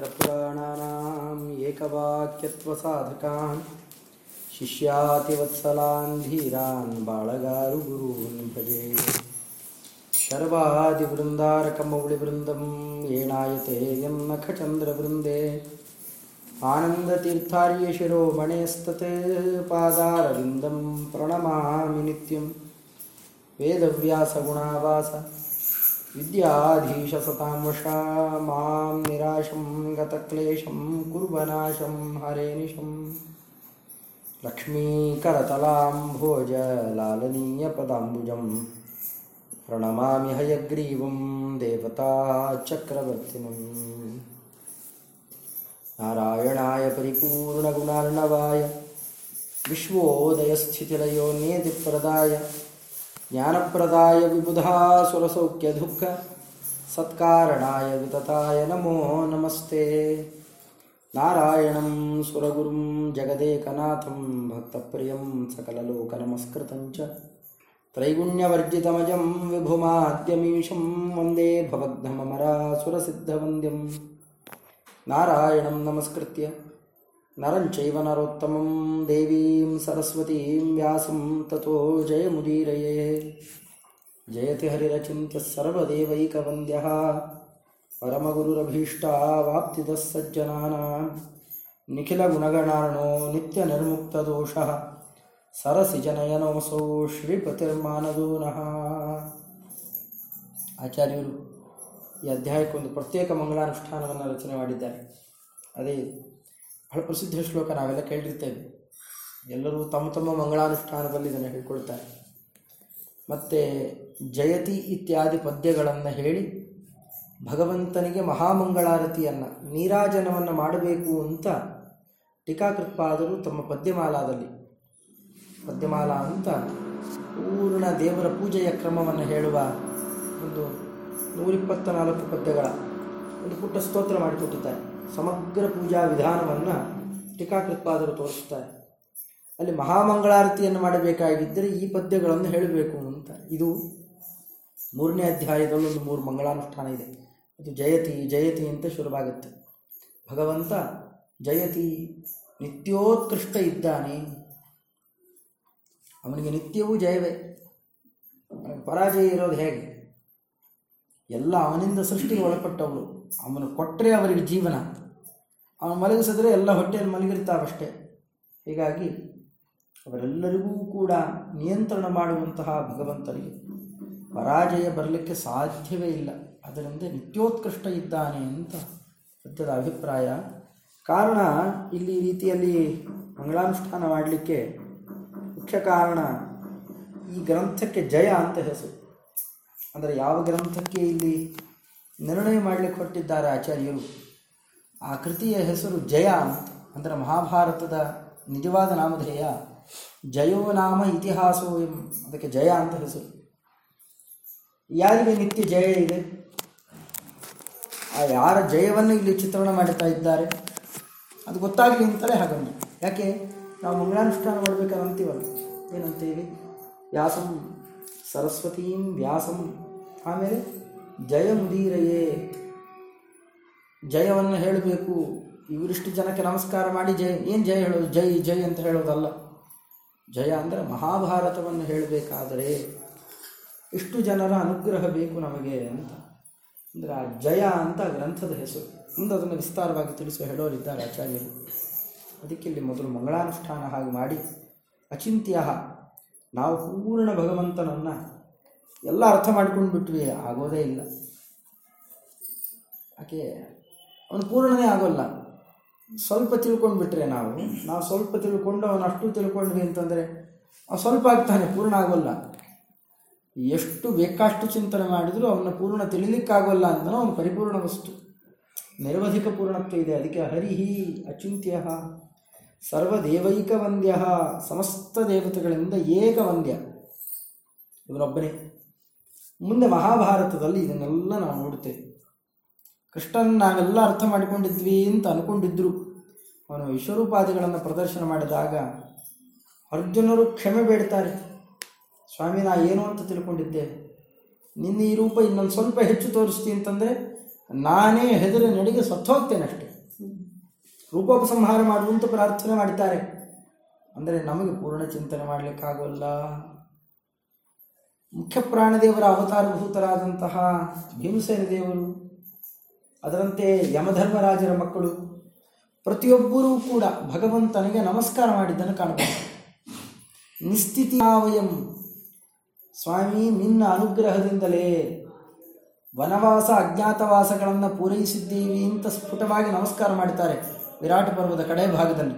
अक्षरपुराणानाम् एकवाक्यत्वसाधकान् शिष्यातिवत्सलान् धीरान् बाळगारुगुरून् भजे शर्वादिवृन्दारकमौलिवृन्दं येणायते यं नखचन्द्रवृन्दे आनन्दतीर्थार्यशिरोमणेस्तत् पादारविन्दं प्रणमामि नित्यं वेदव्यासगुणावास विद्याधीशसतां वशा मां निराशं गतक्लेशं कुर्वनाशं हरेनिशं। लक्ष्मीकरतलाम्भोजलालनीयपदाम्बुजं प्रणमामि हयग्रीवं देवताचक्रवर्तिनम् नारायणाय परिपूर्णगुणार्णवाय विश्वोदयस्थितिलयो नेतिप्रदाय ज्ञानप्रदाय विबुधासुरसौख्यदुःख सत्कारणाय वितताय नमो नमस्ते। नारायणं सुरगुरुं जगदेकनाथं भक्तप्रियं सकललोकनमस्कृतं च। त्रैगुण्यवर्जितमजं विभुमाद्यमीशं वन्दे भवद्धममरासुरसिद्धवन्द्यं नारायणं नमस्कृत्य ನರಂಚೈವ ನರೋತ್ತಮಂ ದೇವೀಂ ಸರಸ್ವತೀಂ ವ್ಯಾಸಂ ತಥೋ ಜಯಮುದೀರಯೇ ಜಯತಿ ಹರಿರಚಿಂತ್ಯ ಸರ್ವದೇವೈಕವಂದ್ಯ ಪರಮಗುರುರಭೀಷ್ಟಾವಾಪ್ತಿದಃ ಸಜ್ಜನಾನ ನಿಖಿಲಗುಣಗಣಾರ್ಣೋ ಸರಸಿ ಸರಸಿಜನಯನೋಸೋ ಶ್ರೀಪತಿರ್ಮಾನದೂನಃ ಆಚಾರ್ಯರು ಈ ಅಧ್ಯಾಯಕ್ಕೊಂದು ಪ್ರತ್ಯೇಕ ಮಂಗಳಾನುಷ್ಠಾನವನ್ನು ರಚನೆ ಮಾಡಿದ್ದಾರೆ. ಅದೇ ಪ್ರಸಿದ್ಧ ಶ್ಲೋಕ ನಾವೆಲ್ಲ ಕೇಳಿರ್ತೇವೆ. ಎಲ್ಲರೂ ತಮ್ಮ ತಮ್ಮ ಮಂಗಳಾನುಷ್ಠಾನದಲ್ಲಿ ಇದನ್ನು ಹೇಳ್ಕೊಳ್ತಾರೆ. ಮತ್ತು ಜಯತಿ ಇತ್ಯಾದಿ ಪದ್ಯಗಳನ್ನು ಹೇಳಿ ಭಗವಂತನಿಗೆ ಮಹಾಮಂಗಳಾರತಿಯನ್ನು, ನೀರಾಜನವನ್ನು ಮಾಡಬೇಕು ಅಂತ ಟೀಕಾಕೃತ್ಪಾದರು ತಮ್ಮ ಪದ್ಯಮಾಲಾದಲ್ಲಿ. ಪದ್ಯಮಾಲಾ ಅಂತ ಪೂರ್ಣ ದೇವರ ಪೂಜೆಯ ಕ್ರಮವನ್ನು ಹೇಳುವ ಒಂದು ನೂರಿಪ್ಪತ್ತ ನಾಲ್ಕು ಪದ್ಯಗಳ ಒಂದು ಪುಟ್ಟ ಸ್ತೋತ್ರ ಮಾಡಿಕೊಟ್ಟಿದ್ದಾರೆ. ಸಮಗ್ರ ಪೂಜಾ ವಿಧಾನವನ್ನು ಟೀಕಾಕೃತ್ಪಾದರು ತೋರಿಸ್ತಾರೆ. ಅಲ್ಲಿ ಮಹಾಮಂಗಳಾರತಿಯನ್ನು ಮಾಡಬೇಕಾಗಿದ್ದರೆ ಈ ಪದ್ಯಗಳನ್ನು ಹೇಳಬೇಕು ಅಂತ ಇದು ಮೂರನೇ ಅಧ್ಯಾಯದಲ್ಲೊಂದು ಮೂರು ಮಂಗಳಾನುಷ್ಠಾನ ಇದೆ. ಅದು ಜಯತಿ ಜಯತಿ ಅಂತ ಶುರುವಾಗುತ್ತೆ. ಭಗವಂತ ಜಯತಿ ನಿತ್ಯೋತ್ಕೃಷ್ಟ ಇದ್ದಾನೆ. ಅವನಿಗೆ ನಿತ್ಯವೂ ಜಯವೇ. ಪರಾಜಯ ಇರೋದು ಹೇಗೆ? ಎಲ್ಲ ಅವನಿಂದ ಸೃಷ್ಟಿಗೆ ಒಳಪಟ್ಟವಳು. ಅವನು ಕೊಟ್ಟರೆ ಅವರಿಗೆ ಜೀವನ. ಅವನು ಮಲಗಿಸಿದ್ರೆ ಎಲ್ಲ ಹೊಟ್ಟೆಯಲ್ಲಿ ಮಲಗಿರ್ತಾವಷ್ಟೇ. ಹೀಗಾಗಿ ಅವರೆಲ್ಲರಿಗೂ ಕೂಡ ನಿಯಂತ್ರಣ ಮಾಡುವಂತಹ ಭಗವಂತನಿಗೆ ಪರಾಜಯ ಬರಲಿಕ್ಕೆ ಸಾಧ್ಯವೇ ಇಲ್ಲ. ಅದರಿಂದ ನಿತ್ಯೋತ್ಕೃಷ್ಟ ಇದ್ದಾನೆ ಅಂತ ಸತ್ಯದ ಅಭಿಪ್ರಾಯ. ಕಾರಣ ಇಲ್ಲಿ ರೀತಿಯಲ್ಲಿ ಮಂಗಳಾನುಷ್ಠಾನ ಮಾಡಲಿಕ್ಕೆ ಮುಖ್ಯ ಕಾರಣ ಈ ಗ್ರಂಥಕ್ಕೆ ಜಯ ಅಂತ ಹೆಸರು. ಅಂದರೆ ಯಾವ ಗ್ರಂಥಕ್ಕೆ ಇಲ್ಲಿ ನಿರ್ಣಯ ಮಾಡಲಿಕ್ಕೆ ಹೊರಟಿದ್ದಾರೆ ಆಚಾರ್ಯರು. ಆ ಕೃತಿಯ ಹೆಸರು ಜಯ ಅಂತ. ಅಂದರೆ ಮಹಾಭಾರತದ ನಿಜವಾದ ನಾಮಧೇಯ ಜಯೋ ನಾಮ ಇತಿಹಾಸೋ ಎಂ. ಅದಕ್ಕೆ ಜಯ ಅಂತ ಹೆಸರು. ಯಾರಿಗೆ ನಿತ್ಯ ಜಯ ಇದೆ? ಆ ಯಾರ ಜಯವನ್ನು ಇಲ್ಲಿ ಚಿತ್ರಣ ಮಾಡುತ್ತಾ ಇದ್ದಾರೆ? ಅದು ಗೊತ್ತಾಗಲಿ ಅಂತಲೇ ಹಾಗಂದು ಯಾಕೆ? ನಾವು ಮಂಗಳಾನುಷ್ಠಾನ ಮಾಡಬೇಕಾದ ಅಂತೀವಲ್ಲ. ಏನಂತೀವಿ ವ್ಯಾಸಂ, ಸರಸ್ವತೀಂ ವ್ಯಾಸಂ. ಆಮೇಲೆ ಜಯ ಮುದೀರಯೇ. ಜಯವನ್ನು ಹೇಳಬೇಕು. ಇವರಿಷ್ಟು ಜನಕ್ಕೆ ನಮಸ್ಕಾರ ಮಾಡಿ ಜಯ, ಏನು ಜಯ ಹೇಳೋದು? ಜೈ ಜೈ ಅಂತ ಹೇಳೋದಲ್ಲ. ಜಯ ಅಂದರೆ ಮಹಾಭಾರತವನ್ನು ಹೇಳಬೇಕಾದರೆ ಇಷ್ಟು ಜನರ ಅನುಗ್ರಹ ಬೇಕು ನಮಗೆ ಅಂತ. ಅಂದರೆ ಆ ಜಯ ಅಂತ ಗ್ರಂಥದ ಹೆಸರು. ಮುಂದೆ ಅದನ್ನು ವಿಸ್ತಾರವಾಗಿ ತಿಳಿಸುವ ಹೇಳೋರಿದ್ದಾರೆ ಆಚಾರ್ಯರು. ಅದಕ್ಕೆ ಇಲ್ಲಿ ಮೊದಲು ಮಂಗಳಾನುಷ್ಠಾನ ಹಾಗೆ ಮಾಡಿ. ಅಚಿಂತ್ಯ, ನಾವು ಪೂರ್ಣ ಭಗವಂತನನ್ನು ಎಲ್ಲ ಅರ್ಥ ಮಾಡ್ಕೊಂಡು ಬಿಟ್ವಿ, ಆಗೋದೇ ಇಲ್ಲ. ಯಾಕೆ, ಅವನು ಪೂರ್ಣನೇ ಆಗೋಲ್ಲ. ಸ್ವಲ್ಪ ತಿಳ್ಕೊಂಡು ಬಿಟ್ರೆ ನಾವು ನಾವು ಸ್ವಲ್ಪ ತಿಳ್ಕೊಂಡು ಅವನು ಅಷ್ಟು ತಿಳ್ಕೊಂಡ್ವಿ ಅಂತಂದರೆ ಅವ್ನು ಸ್ವಲ್ಪ ಆಗ್ತಾನೆ, ಪೂರ್ಣ ಆಗೋಲ್ಲ. ಎಷ್ಟು ಬೇಕಾಷ್ಟು ಚಿಂತನೆ ಮಾಡಿದರೂ ಅವನ್ನ ಪೂರ್ಣ ತಿಳಿಲಿಕ್ಕಾಗೋಲ್ಲ ಅಂತಲೂ ಅವನು ಪರಿಪೂರ್ಣ ವಸ್ತು. ನಿರ್ವಧಿಕ ಪೂರ್ಣತ್ವ ಇದೆ, ಅದಕ್ಕೆ ಹರಿಹಿ ಅಚಿಂತ್ಯ. ಸರ್ವದೇವೈಕ ವಂದ್ಯ ಸಮಸ್ತ ದೇವತೆಗಳಿಂದ ಏಕ ವಂದ್ಯ ಇವನೊಬ್ಬನೇ. ಮುಂದೆ ಮಹಾಭಾರತದಲ್ಲಿ ಇದನ್ನೆಲ್ಲ ನಾವು ನೋಡ್ತೇವೆ. ಕೃಷ್ಣನ್ ನಾವೆಲ್ಲ ಅರ್ಥ ಮಾಡಿಕೊಂಡಿದ್ವಿ ಅಂತ ಅನ್ಕೊಂಡಿದ್ರು. ಅವನು ವಿಶ್ವರೂಪಾದಿಗಳನ್ನು ಪ್ರದರ್ಶನ ಮಾಡಿದಾಗ ಅರ್ಜುನರು ಕ್ಷಮೆ ಬೇಡ್ತಾರೆ. ಸ್ವಾಮಿ, ನಾ ಏನು ಅಂತ ತಿಳ್ಕೊಂಡಿದ್ದೆ. ನಿನ್ನ ಈ ರೂಪ ಇನ್ನೊಂದು ಸ್ವಲ್ಪ ಹೆಚ್ಚು ತೋರಿಸ್ತೀನಿ ಅಂತಂದರೆ ನಾನೇ ಹೆದರಿ ನಡಿಗೆ ಸತ್ತೋಗ್ತೇನೆ ಅಷ್ಟೆ. ರೂಪೋಪಸಂಹಾರ ಮಾಡುವಂತ ಪ್ರಾರ್ಥನೆ ಮಾಡ್ತಾರೆ. ಅಂದರೆ ನಮಗೆ ಪೂರ್ಣ ಚಿಂತನೆ ಮಾಡಲಿಕ್ಕಾಗೋಲ್ಲ. ಮುಖ್ಯ ಪ್ರಾಣದೇವರ ಅವತಾರಭೂತರಾದಂತಹ ಭೀಮಸೇನ ದೇವರು, ಅದರಂತೆ ಯಮಧರ್ಮರಾಜರ ಮಕ್ಕಳು, ಪ್ರತಿಯೊಬ್ಬರೂ ಕೂಡ ಭಗವಂತನಿಗೆ ನಮಸ್ಕಾರ ಮಾಡಿದ್ದನ್ನು ಕಾಣಬಹುದು. ನಿಸ್ಥಿತಿಯಾವಯಂ ಸ್ವಾಮಿ, ನಿನ್ನ ಅನುಗ್ರಹದಿಂದಲೇ ವನವಾಸ ಅಜ್ಞಾತವಾಸಗಳನ್ನು ಪೂರೈಸಿದ್ದೀವಿ ಅಂತ ಸ್ಫುಟವಾಗಿ ನಮಸ್ಕಾರ ಮಾಡುತ್ತಾರೆ ವಿರಾಟ ಪರ್ವದ ಕಡೆ ಭಾಗದಲ್ಲಿ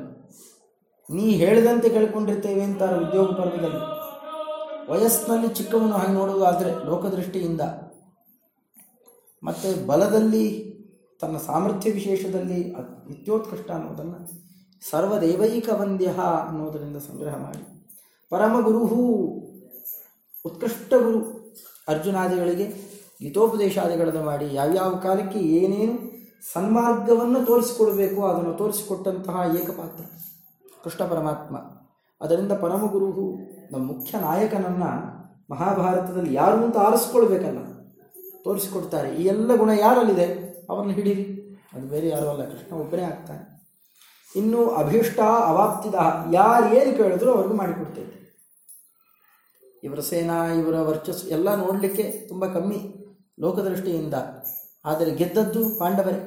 ನೀ ಹೇಳಿದಂತೆ ಕೇಳಿಕೊಂಡಿರ್ತೇವೆ ಅಂತಾರೆ ಉದ್ಯೋಗ ಪರ್ವದಲ್ಲಿ. ವಯಸ್ಸಿನಲ್ಲಿ ಚಿಕ್ಕವನು ಹಾಗೆ ನೋಡುವುದಾದರೆ ಲೋಕದೃಷ್ಟಿಯಿಂದ. ಮತ್ತು ಬಲದಲ್ಲಿ ತನ್ನ ಸಾಮರ್ಥ್ಯ ವಿಶೇಷದಲ್ಲಿ ನಿತ್ಯೋತ್ಕೃಷ್ಟ ಅನ್ನೋದನ್ನು ಸರ್ವದೈವೈಕ ವಂದ್ಯ ಅನ್ನೋದರಿಂದ ಸಂಗ್ರಹ ಮಾಡಿ. ಪರಮಗುರುಹು ಉತ್ಕೃಷ್ಟ ಗುರು ಅರ್ಜುನಾದಿಗಳಿಗೆ ಗೀತೋಪದೇಶಾದಿಗಳನ್ನು ಮಾಡಿ ಯಾವ್ಯಾವ ಕಾಲಕ್ಕೆ ಏನೇನು ಸನ್ಮಾರ್ಗವನ್ನು ತೋರಿಸಿಕೊಡಬೇಕು ಅದನ್ನು ತೋರಿಸಿಕೊಟ್ಟಂತಹ ಏಕಪಾತ್ರ ಕೃಷ್ಣ ಪರಮಾತ್ಮ. ಅದರಿಂದ ಪರಮಗುರು ನಮ್ಮ ಮುಖ್ಯ ನಾಯಕನನ್ನು ಮಹಾಭಾರತದಲ್ಲಿ ಯಾರು ಅಂತ ಆರಿಸ್ಕೊಳ್ಬೇಕಲ್ಲ, ತೋರಿಸಿಕೊಡ್ತಾರೆ. ಈ ಎಲ್ಲ ಗುಣ ಯಾರಲ್ಲಿದೆ? ಅವನ್ನ ಹಿಡೀರಿ. ಅದು ಬೇರೆ ಯಾರೂ ಅಲ್ಲ, ಕೃಷ್ಣ ಒಬ್ಬನೇ ಆಗ್ತಾನೆ. ಇನ್ನು ಅಭೀಷ್ಟ ಅವಾಪ್ತಿದ ಯಾರು ಏನು ಕೇಳಿದ್ರು ಅವ್ರಿಗೂ ಮಾಡಿಕೊಡ್ತೇವೆ ಇವರ ಸೇನಾ, ಇವರ ವರ್ಚಸ್ಸು ಎಲ್ಲ ನೋಡಲಿಕ್ಕೆ ತುಂಬ ಕಮ್ಮಿ ಲೋಕದೃಷ್ಟಿಯಿಂದ. ಆದರೆ ಗೆದ್ದದ್ದು ಪಾಂಡವರೇ.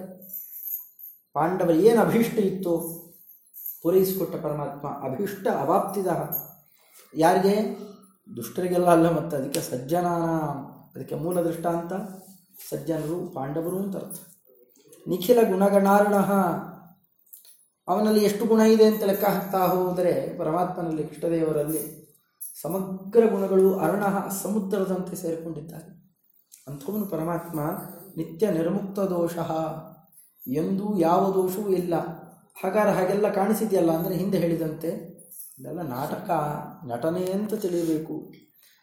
ಪಾಂಡವರು ಏನು ಅಭೀಷ್ಟ ಇತ್ತು ಪೂರೈಸಿಕೊಟ್ಟ ಪರಮಾತ್ಮ ಅಭಿಷ್ಟ ಅವಾಪ್ತಿದ ಯಾರಿಗೆ? ದುಷ್ಟರಿಗೆಲ್ಲ ಅಲ್ಲ, ಮತ್ತು ಅದಕ್ಕೆ ಸಜ್ಜನಾನ, ಅದಕ್ಕೆ ಮೂಲ ದೃಷ್ಟಾಂತ ಸಜ್ಜನರು, ಪಾಂಡವರು ಅಂತ ಅರ್ಥ. ನಿಖಿಲ ಗುಣಗಣಾರ್ಣ ಅವನಲ್ಲಿ ಎಷ್ಟು ಗುಣ ಇದೆ ಅಂತ ಲೆಕ್ಕ ಹಾಕ್ತಾ ಹೋದರೆ ಪರಮಾತ್ಮನಲ್ಲಿ, ಕೃಷ್ಣದೇವರಲ್ಲಿ ಸಮಗ್ರ ಗುಣಗಳು ಅರ್ಣ ಸಮುದ್ರದಂತೆ ಸೇರಿಕೊಂಡಿದ್ದಾರೆ. ಅಂಥವನು ಪರಮಾತ್ಮ ನಿತ್ಯ ನಿರ್ಮುಕ್ತ ದೋಷ. ಎಂದೂ ಯಾವ ದೋಷವೂ ಇಲ್ಲ. ಹಾಗಾದ್ರೆ ಹಾಗೆಲ್ಲ ಕಾಣಿಸಿದೆಯಲ್ಲ ಅಂದರೆ ಹಿಂದೆ ಹೇಳಿದಂತೆ, ಇದೆಲ್ಲ ನಾಟಕ, ನಟನೆ ಅಂತ ತಿಳಿಯಬೇಕು.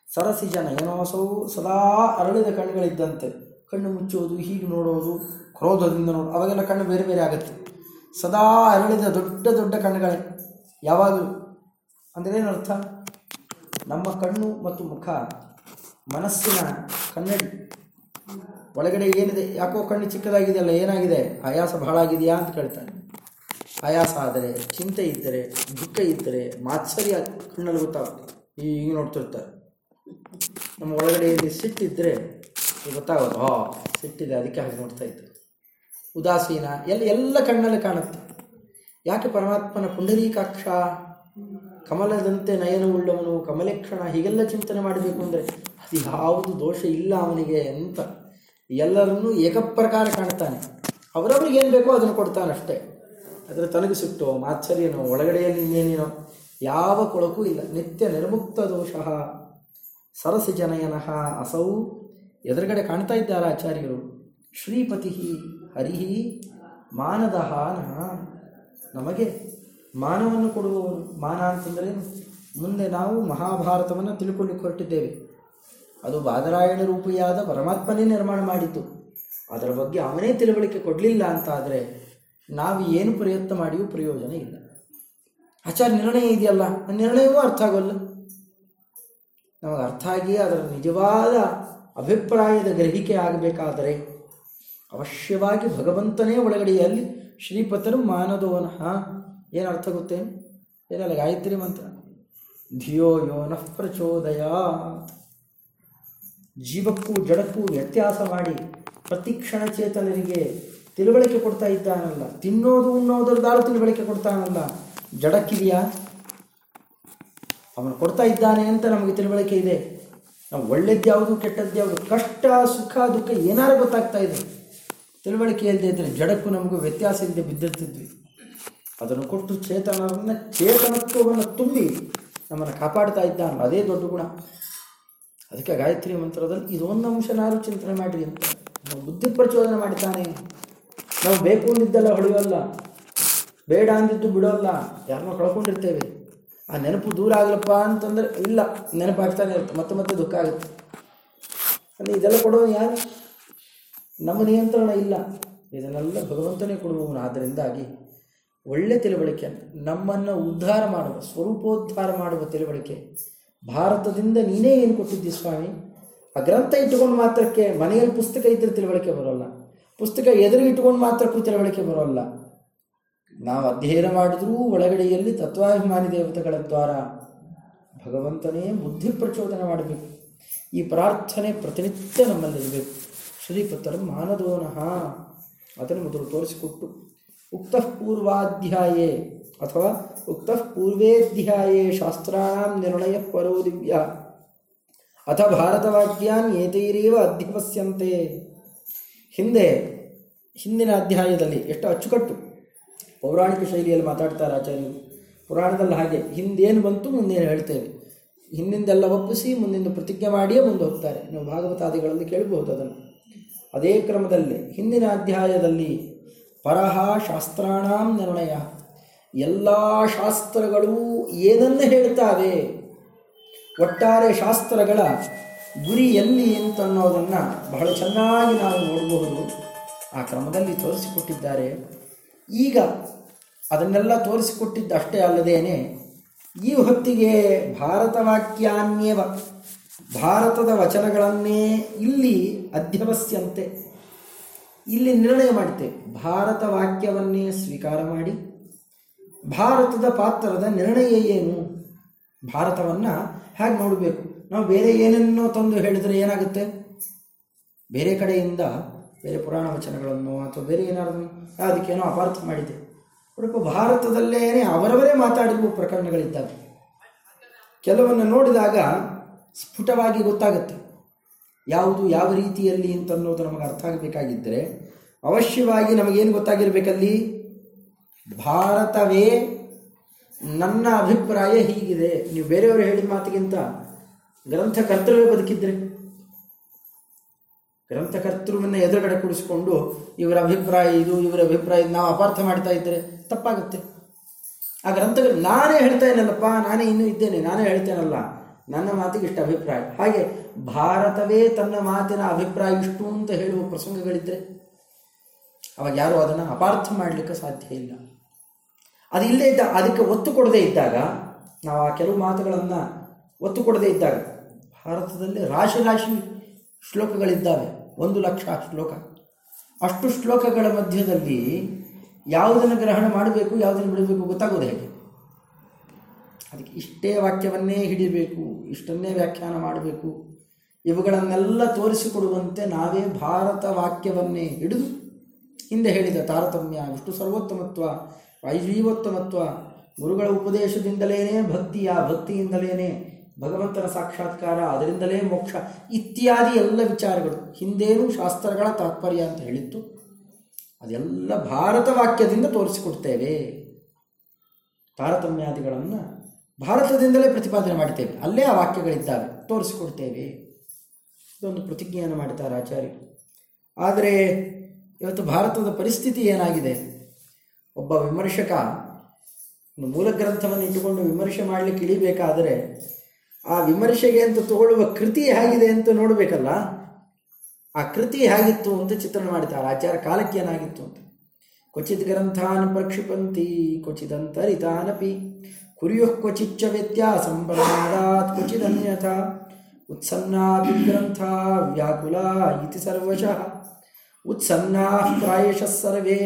ಸರಸಿ ಜನ, ಏನೋ ಸೌ, ಸದಾ ಅರಳಿದ ಕಣ್ಣುಗಳಿದ್ದಂತೆ. ಕಣ್ಣು ಮುಚ್ಚೋದು, ಹೀಗೆ ನೋಡೋದು, ಕ್ರೋಧದಿಂದ ನೋಡೋದು ಅವಾಗೆಲ್ಲ ಕಣ್ಣು ಬೇರೆ ಬೇರೆ ಆಗುತ್ತೆ. ಸದಾ ಅರಳಿದ ದೊಡ್ಡ ದೊಡ್ಡ ಕಣ್ಣುಗಳೇ. ಯಾವಾಗಲೂ. ಅಂದರೆ ಏನರ್ಥ? ನಮ್ಮ ಕಣ್ಣು ಮತ್ತು ಮುಖ, ಮನಸ್ಸಿನ ಕನ್ನಡಿ. ಒಳಗಡೆ ಏನಿದೆ? ಯಾಕೋ ಕಣ್ಣು ಚಿಕ್ಕದಾಗಿದೆಯಲ್ಲ, ಏನಾಗಿದೆ? ಆಯಾಸ ಬಹಳ ಆಗಿದೆಯಾ ಅಂತ ಕೇಳ್ತಾರೆ. ಆಯಾಸ ಆದರೆ, ಚಿಂತೆ ಇದ್ದರೆ, ದುಃಖ ಇದ್ದರೆ ಮಾತ್ಸರ್ಯ ಕಣ್ಣಲ್ಲಿ ಗೊತ್ತಾಗುತ್ತೆ. ಈಗ ನೋಡ್ತಿರ್ತಾರೆ. ನಮ್ಮ ಒಳಗಡೆ ಇಲ್ಲಿ ಸಿಟ್ಟಿದ್ದರೆ ಗೊತ್ತಾಗೋದು, ಹಾ ಸಿಟ್ಟಿದೆ ಅದಕ್ಕೆ ಹಾಗೆ ನೋಡ್ತಾ ಇದ್ದಾರೆ ಉದಾಸೀನ, ಎಲ್ಲ ಎಲ್ಲ ಕಣ್ಣಲ್ಲಿ ಕಾಣುತ್ತೆ. ಯಾಕೆ ಪರಮಾತ್ಮನ ಪುಂಡರೀಕಾಕ್ಷ? ಕಮಲದಂತೆ ನಯನವುಳ್ಳವನು ಕಮಲೇಕ್ಷಣ ಹೀಗೆಲ್ಲ ಚಿಂತನೆ ಮಾಡಬೇಕು ಅಂದರೆ ಅದು ಯಾವುದು ದೋಷ ಇಲ್ಲ ಅವನಿಗೆ ಅಂತ. ಎಲ್ಲರನ್ನೂ ಏಕಪ್ರಕಾರ ಕಾಣ್ತಾನೆ. ಅವರವ್ರಿಗೆ ಏನು ಬೇಕೋ ಅದನ್ನು ಕೊಡ್ತಾನಷ್ಟೇ. ಅದರ ತನಗೆ ಸುಟ್ಟು ಮಾತ್ಸರ್ಯನೋ ಒಳಗಡೆಯಲ್ಲಿ ಇನ್ನೇನೇನೋ, ಯಾವ ಕೊಳಕೂ ಇಲ್ಲ. ನಿತ್ಯ ನಿರ್ಮುಕ್ತ ದೋಷ. ಸರಸಿ ಜನಯನಃ ಅಸೌ. ಎದುರುಗಡೆ ಕಾಣ್ತಾ ಇದ್ದಾರೆ ಆಚಾರ್ಯರು. ಶ್ರೀಪತಿ ಹರಿಹಿ ಮಾನದಹ ನಮಗೆ ಮಾನವನ್ನು ಕೊಡುವವರು. ಮಾನ ಅಂತಂದರೆ ಮುಂದೆ ನಾವು ಮಹಾಭಾರತವನ್ನು ತಿಳ್ಕೊಳ್ಳಿಕ್ಕೆ ಹೊರಟಿದ್ದೇವೆ. ಅದು ಬಾದರಾಯಣ ರೂಪಿಯಾದ ಪರಮಾತ್ಮನೇ ನಿರ್ಮಾಣ ಮಾಡಿತು ಅದರ ಬಗ್ಗೆ ಅವನೇ ತಿಳುವಳಿಕೆ ಕೊಡಲಿಲ್ಲ ಅಂತ ಆದರೆ ನಾವು ಏನು ಪ್ರಯತ್ನ ಮಾಡಿಯೂ ಪ್ರಯೋಜನ ಇಲ್ಲ. ಆಚಾರ ನಿರ್ಣಯ ಇದೆಯಲ್ಲ, ಆ ನಿರ್ಣಯವೂ ಅರ್ಥ ಆಗೋಲ್ಲ. ನಮಗೆ ಅರ್ಥ ಆಗಿ ಅದರ ನಿಜವಾದ ಅಭಿಪ್ರಾಯದ ಗ್ರಹಿಕೆ ಆಗಬೇಕಾದರೆ ಅವಶ್ಯವಾಗಿ ಭಗವಂತನೇ ಒಳಗಡೆಯಲ್ಲಿ ಶ್ರೀಪತರು ಮಾನದೋನಃ. ಏನು ಅರ್ಥ ಗೊತ್ತೇ? ಏನಲ್ಲ, ಗಾಯತ್ರಿ ಮಂತ್ರ. ಧಿಯೋ ಯೋ ನಃ ಪ್ರಚೋದಯ ಜೀವಕ್ಕೂ ಜಡಕ್ಕೂ ವ್ಯತ್ಯಾಸ ಮಾಡಿ ಪ್ರತಿಕ್ಷಣ ಚೇತನರಿಗೆ ತಿಳುವಳಿಕೆ ಕೊಡ್ತಾ ಇದ್ದಾನಲ್ಲ. ತಿನ್ನೋದು ಉಣ್ಣೋದ್ರದಾರು ತಿಳುವಳಿಕೆ ಕೊಡ್ತಾನಲ್ಲ. ಜಡಕ್ಕಿದೆಯಾ? ಅವನು ಕೊಡ್ತಾ ಇದ್ದಾನೆ ಅಂತ ನಮಗೆ ತಿಳುವಳಿಕೆ ಇದೆ. ನಾವು ಒಳ್ಳೆದ್ಯಾವುದು ಕೆಟ್ಟದ್ಯಾವುದು ಕಷ್ಟ, ಸುಖ, ದುಃಖ ಏನಾರು ಗೊತ್ತಾಗ್ತಾ ಇದೆ. ತಿಳುವಳಿಕೆ ಇಲ್ಲದೆ ಇದ್ದರೆ ಜಡಕ್ಕೂ ನಮಗೂ ವ್ಯತ್ಯಾಸ ಇಲ್ಲದೆ ಬಿದ್ದಿರ್ತಿದ್ವಿ. ಅದನ್ನು ಕೊಟ್ಟು ಚೇತನವನ್ನು ಚೇತನತ್ವವನ್ನು ತುಂಬಿ ನಮ್ಮನ್ನು ಕಾಪಾಡ್ತಾ ಇದ್ದಾನೆ. ಅದೇ ದೊಡ್ಡ ಗುಣ. ಅದಕ್ಕೆ ಗಾಯತ್ರಿ ಮಂತ್ರದಲ್ಲಿ ಇದೊಂದು ಅಂಶನಾರು ಚಿಂತನೆ ಮಾಡಿರಿ ಅಂತ. ಬುದ್ಧಿ ಪ್ರಚೋದನೆ ಮಾಡ್ತಾನೆ. ನಾವು ಬೇಕು ಅಂದಿದ್ದೆಲ್ಲ ಹೊಡೆಯೋಲ್ಲ ಬೇಡ ಅಂದಿದ್ದು ಬಿಡೋಲ್ಲ. ಯಾರನ್ನೋ ಕಳ್ಕೊಂಡಿರ್ತೇವೆ. ಆ ನೆನಪು ದೂರ ಆಗಲಪ್ಪ ಅಂತಂದರೆ ಇಲ್ಲ. ನೆನಪಾಗ್ತಾನೆ ಇರುತ್ತೆ. ಮತ್ತೆ ಮತ್ತೆ ದುಃಖ ಆಗುತ್ತೆ. ಅಂದರೆ ಇದೆಲ್ಲ ಕೊಡೋನು ಯಾರು? ನಮ್ಮ ನಿಯಂತ್ರಣ ಇಲ್ಲ. ಇದನ್ನೆಲ್ಲ ಭಗವಂತನೇ ಕೊಡುವವನು. ಆದ್ದರಿಂದಾಗಿ ಒಳ್ಳೆ ತಿಳುವಳಿಕೆ, ನಮ್ಮನ್ನು ಉದ್ಧಾರ ಮಾಡುವ, ಸ್ವರೂಪೋದ್ಧಾರ ಮಾಡುವ ತಿಳುವಳಿಕೆ, ಭಾರತದಿಂದ ನೀನೇ ಏನು ಕೊಟ್ಟಿದ್ದಿ ಸ್ವಾಮಿ? ಆ ಗ್ರಂಥ ಇಟ್ಟುಕೊಂಡು ಮಾತ್ರಕ್ಕೆ ಮನೆಯಲ್ಲಿ ಪುಸ್ತಕ ಇದ್ದರೆ ತಿಳುವಳಿಕೆ ಬರೋಲ್ಲ. ಪುಸ್ತಕ ಎದುರು ಇಟ್ಕೊಂಡು ಮಾತ್ರ ಕೂತಿರವಳಿಕೆ ಬರೋಲ್ಲ. ನಾವು ಅಧ್ಯಯನ ಮಾಡಿದ್ರೂ ಒಳಗಡೆಯಲ್ಲಿ ತತ್ವಾಭಿಮಾನಿ ದೇವತೆಗಳ ದ್ವಾರ ಭಗವಂತನೇ ಬುದ್ಧಿ ಪ್ರಚೋದನೆ ಮಾಡಬೇಕು. ಈ ಪ್ರಾರ್ಥನೆ ಪ್ರತಿನಿತ್ಯ ನಮ್ಮಲ್ಲಿರಬೇಕು ಶ್ರೀಪುತ್ರ ಮಾನದೋನಃ ಅದನ್ನು ಮೊದಲು ತೋರಿಸಿಕೊಟ್ಟು ಉಕ್ತ ಪೂರ್ವಾಧ್ಯಾಯೇ ಅಥವಾ ಉಕ್ತ ಪೂರ್ವೇಧ್ಯಾಯೇ ಶಾಸ್ತ್ರಾಂ ನಿರ್ಣಯ ಪರೋ ದಿವ್ಯ. ಅಥ ಭಾರತವಾಕ್ಯಾನ್ ಏತೈರೇವ ಅಧ್ಯಪಸ್ಯಂತೆ ಹಿಂದೆ ಹಿಂದಿನ ಅಧ್ಯಾಯದಲ್ಲಿ ಎಷ್ಟು ಅಚ್ಚುಕಟ್ಟು. ಪೌರಾಣಿಕ ಶೈಲಿಯಲ್ಲಿ ಮಾತಾಡ್ತಾರೆ ಆಚಾರ್ಯರು. ಪುರಾಣದಲ್ಲಿ ಹಾಗೆ ಹಿಂದೇನು ಬಂತು ಮುಂದೇನು ಹೇಳ್ತೇವೆ. ಹಿಂದಿಂದೆಲ್ಲ ಒಪ್ಪಿಸಿ, ಮುಂದಿಂದ ಪ್ರತಿಜ್ಞೆ ಮಾಡಿಯೇ ಮುಂದೆ ಹೋಗ್ತಾರೆ. ನೀವು ಭಾಗವತಾದಿಗಳಲ್ಲಿ ಕೇಳಬಹುದು ಅದನ್ನು. ಅದೇ ಕ್ರಮದಲ್ಲಿ ಹಿಂದಿನ ಅಧ್ಯಾಯದಲ್ಲಿ ಪರಹ ಶಾಸ್ತ್ರಾಣಾಂ ನಿರ್ಣಯ. ಎಲ್ಲ ಶಾಸ್ತ್ರಗಳು ಏನನ್ನು ಹೇಳ್ತಾವೆ? ಒಟ್ಟಾರೆ ಶಾಸ್ತ್ರಗಳ ಗುರಿ ಎಲ್ಲಿ ಅಂತನ್ನೋದನ್ನು ಬಹಳ ಚೆನ್ನಾಗಿ ನಾವು ನೋಡಬಹುದು. ಆ ಕ್ರಮದಲ್ಲಿ ತೋರಿಸಿಕೊಟ್ಟಿದ್ದಾರೆ. ಈಗ ಅದನ್ನೆಲ್ಲ ತೋರಿಸಿಕೊಟ್ಟಿದ್ದಷ್ಟೇ ಅಲ್ಲದೇನೆ, ಈ ಹೊತ್ತಿಗೆ ಭಾರತ ವಾಕ್ಯಾನ್ಯವ ಭಾರತದ ವಚನಗಳನ್ನೇ ಇಲ್ಲಿ ಅಧ್ಯವಸ್ಯಂತೆ. ಇಲ್ಲಿ ನಿರ್ಣಯ ಮಾಡುತ್ತೇವೆ ಭಾರತ ವಾಕ್ಯವನ್ನೇ ಸ್ವೀಕಾರ ಮಾಡಿ, ಭಾರತದ ಪಾತ್ರದ ನಿರ್ಣಯ ಏನು, ಭಾರತವನ್ನು ಹೇಗೆ ನೋಡಬೇಕು? ನಾವು ಬೇರೆ ಏನನ್ನೋ ತಂದು ಹೇಳಿದರೆ ಏನಾಗುತ್ತೆ? ಬೇರೆ ಕಡೆಯಿಂದ ಬೇರೆ ಪುರಾಣ ವಚನಗಳನ್ನು ಅಥವಾ ಬೇರೆ ಏನಾದರೂ ಅದಕ್ಕೇನೋ ಅಪಾರ್ಥ ಮಾಡಿದೆ. ಸ್ವಲ್ಪ ಭಾರತದಲ್ಲೇ ಅವರವರೇ ಮಾತಾಡಿರುವ ಪ್ರಕರಣಗಳಿದ್ದಾವೆ. ಕೆಲವನ್ನು ನೋಡಿದಾಗ ಸ್ಫುಟವಾಗಿ ಗೊತ್ತಾಗುತ್ತೆ. ಯಾವುದು ಯಾವ ರೀತಿಯಲ್ಲಿ ಅಂತನ್ನೋದು ನಮಗೆ ಅರ್ಥ ಆಗಬೇಕಾಗಿದ್ದರೆ ಅವಶ್ಯವಾಗಿ ನಮಗೇನು ಗೊತ್ತಾಗಿರಬೇಕಲ್ಲಿ? ಭಾರತವೇ ನನ್ನ ಅಭಿಪ್ರಾಯ ಹೀಗಿದೆ. ನೀವು ಬೇರೆಯವರು ಹೇಳಿದ ಮಾತಿಗಿಂತ ಗ್ರಂಥಕರ್ತೃವೇ ಬದುಕಿದ್ರೆ ಗ್ರಂಥಕರ್ತೃವನ್ನ ಎದುರುಗಡೆ ಕೂಡಿಸ್ಕೊಂಡು ಇವರ ಅಭಿಪ್ರಾಯ ಇದು, ಇವರ ಅಭಿಪ್ರಾಯ ನಾವು ಅಪಾರ್ಥ ಮಾಡ್ತಾ ಇದ್ದರೆ ತಪ್ಪಾಗುತ್ತೆ. ಆ ಗ್ರಂಥಗಳು ನಾನೇ ಹೇಳ್ತಾ ಇದ್ದೀನಲ್ಲಪ್ಪ, ನಾನೇ ಇನ್ನೂ ಇದ್ದೇನೆ, ನಾನೇ ಹೇಳ್ತೇನಲ್ಲ. ನನ್ನ ಮಾತಿಗೆ ಇಷ್ಟ ಅಭಿಪ್ರಾಯ. ಹಾಗೆ ಭಾರತವೇ ತನ್ನ ಮಾತಿನ ಅಭಿಪ್ರಾಯ ಇಷ್ಟು ಅಂತ ಹೇಳುವ ಪ್ರಸಂಗಗಳಿದ್ದರೆ ಅವಾಗ ಯಾರು ಅದನ್ನು ಅಪಾರ್ಥ ಮಾಡಲಿಕ್ಕೆ ಸಾಧ್ಯ ಇಲ್ಲ. ಅದು ಇಲ್ಲದೇ ಇದ್ದ, ಅದಕ್ಕೆ ಒತ್ತು ಕೊಡದೇ ಇದ್ದಾಗ, ನಾವು ಆ ಕೆಲವು ಮಾತುಗಳನ್ನು ಒತ್ತು ಕೊಡದೇ ಇದ್ದಾಗ ಭಾರತದಲ್ಲಿ ರಾಶಿ ರಾಶಿ ಶ್ಲೋಕಗಳಿದ್ದಾವೆ. ಒಂದು ಲಕ್ಷ ಶ್ಲೋಕ. ಅಷ್ಟು ಶ್ಲೋಕಗಳ ಮಧ್ಯದಲ್ಲಿ ಯಾವುದನ್ನು ಗ್ರಹಣ ಮಾಡಬೇಕು, ಯಾವುದನ್ನು ಬಿಡಬೇಕು ಗೊತ್ತಾಗೋದು ಹೇಗೆ? ಅದಕ್ಕೆ ಇಷ್ಟೇ ವಾಕ್ಯವನ್ನೇ ಹಿಡಿಬೇಕು ಇಷ್ಟನ್ನೇ ವ್ಯಾಖ್ಯಾನ ಮಾಡಬೇಕು. ಇವುಗಳನ್ನೆಲ್ಲ ತೋರಿಸಿಕೊಡುವಂತೆ ನಾವೇ ಭಾರತ ವಾಕ್ಯವನ್ನೇ ಹಿಡಿದು ಹಿಂದೆ ಹೇಳಿದ ತಾರತಮ್ಯ, ವಿಷ್ಣು ಸರ್ವೋತ್ತಮತ್ವ, ವೈಜೀವೋತ್ತಮತ್ವ, ಗುರುಗಳ ಉಪದೇಶದಿಂದಲೇ ಭಕ್ತಿ ಆ ಭಕ್ತಿಯಿಂದಲೇ ಭಗವಂತನ ಸಾಕ್ಷಾತ್ಕಾರ, ಅದರಿಂದಲೇ ಮೋಕ್ಷ, ಇತ್ಯಾದಿ ಎಲ್ಲ ವಿಚಾರಗಳು. ಹಿಂದೇನು ಶಾಸ್ತ್ರಗಳ ತಾತ್ಪರ್ಯ ಅಂತ ಹೇಳಿತ್ತು ಅದೆಲ್ಲ ಭಾರತ ವಾಕ್ಯದಿಂದ ತೋರಿಸಿಕೊಡ್ತೇವೆ. ತಾರತಮ್ಯಾದಿಗಳನ್ನು ಭಾರತದಿಂದಲೇ ಪ್ರತಿಪಾದನೆ ಮಾಡ್ತೇವೆ. ಅಲ್ಲೇ ಆ ವಾಕ್ಯಗಳಿದ್ದಾವೆ, ತೋರಿಸಿಕೊಡ್ತೇವೆ. ಇದೊಂದು ಪ್ರತಿಜ್ಞೆಯನ್ನು ಮಾಡ್ತಾರೆ ಆಚಾರ್ಯರು. ಆದರೆ ಇವತ್ತು ಭಾರತದ ಪರಿಸ್ಥಿತಿ ಏನಾಗಿದೆ? ಒಬ್ಬ ವಿಮರ್ಶಕ, ಒಂದು ಮೂಲ ಗ್ರಂಥವನ್ನು ಇಟ್ಟುಕೊಂಡು ವಿಮರ್ಶೆ ಮಾಡಲಿಕ್ಕೆ ಇಳಿಬೇಕಾದರೆ ಆ ವಿಮರ್ಶೆಗೆ ಅಂತ ತಗೊಳ್ಳುವ ಕೃತಿ ಹೇಗಿದೆ ಅಂತ ನೋಡಬೇಕಲ್ಲ, ಆ ಕೃತಿ ಹೇಗಿತ್ತು ಅಂತ ಚಿತ್ರಣ ಮಾಡಿದ್ದಾರೆ, ಆಚಾರ ಕಾಲಕ್ಕೆ ಏನಾಗಿತ್ತು ಅಂತ. ಕ್ವಚಿತ್ ಗ್ರಂಥಾನ್ ಪ್ರಕ್ಷಿಪಂತಿ ಕ್ವಚಿದಂತರಿತಾನಪಿ ಕುರಿಯು ಕ್ವಚಿಚ್ಚ ವ್ಯತ್ಯಾಸಂ ಪ್ರಮಾದಾತ್ ಕ್ವಚಿದನ್ಯಥ ಉತ್ಸನ್ನಾಪಿ ಗ್ರಂಥ ವ್ಯಾಕುಲ ಇತಿ ಸರ್ವಶಃ, ಉತ್ಸನ್ನಾ ಪ್ರಾಯಶಃ ಸರ್ವೇ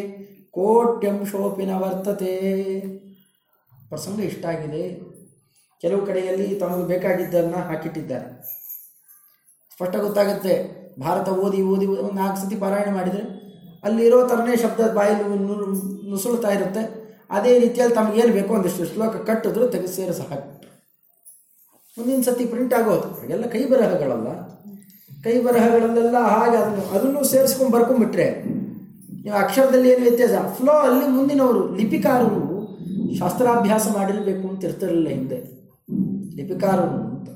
ಕೋಟ್ಯಂಶೋಪಿ ನ ವರ್ತತೆ. ಪ್ರಸಂಗ ಇಷ್ಟ ಆಗಿದೆ. ಕೆಲವು ಕಡೆಯಲ್ಲಿ ತಮಗೆ ಬೇಕಾಗಿದ್ದನ್ನು ಹಾಕಿಟ್ಟಿದ್ದಾರೆ. ಸ್ಪಷ್ಟ ಗೊತ್ತಾಗುತ್ತೆ, ಭಾರತ ಓದಿ ಓದಿ ಒಂದು ನಾಲ್ಕು ಸತಿ ಪಾರಾಯಣ ಮಾಡಿದರೆ ಅಲ್ಲಿರೋ ಥರನೇ ಶಬ್ದ ಬಾಯಲ್ಲಿ ನುಸುಳ್ತಾ ಇರುತ್ತೆ. ಅದೇ ರೀತಿಯಲ್ಲಿ ತಮಗೇನು ಬೇಕೋ ಒಂದಿಷ್ಟು ಶ್ಲೋಕ ಕಟ್ಟಿದ್ರು ತೆಗೆದು ಸೇರಿಸಿ ಸಹ ಮುಂದಿನ ಸತಿ ಪ್ರಿಂಟ್ ಆಗೋದು. ಎಲ್ಲ ಕೈ ಬರಹಗಳಲ್ಲ ಕೈ ಬರಹಗಳಲ್ಲೆಲ್ಲ ಹಾಗೆ ಅದನ್ನು ಅದನ್ನು ಸೇರಿಸ್ಕೊಂಡು ಬರ್ಕೊಂಡ್ಬಿಟ್ರೆ ನೀವು ಅಕ್ಷರದಲ್ಲಿ ಏನು ವ್ಯತ್ಯಾಸ? ಫ್ಲೋ ಅಲ್ಲಿ ಮುಂದಿನವರು, ಲಿಪಿಕಾರರು ಶಾಸ್ತ್ರಾಭ್ಯಾಸ ಮಾಡಿರಬೇಕು ಅಂತ ಇರ್ತಿರಲಿಲ್ಲ ಹಿಂದೆ. ಲಿಪಿಕಾರರು ಅಂತ.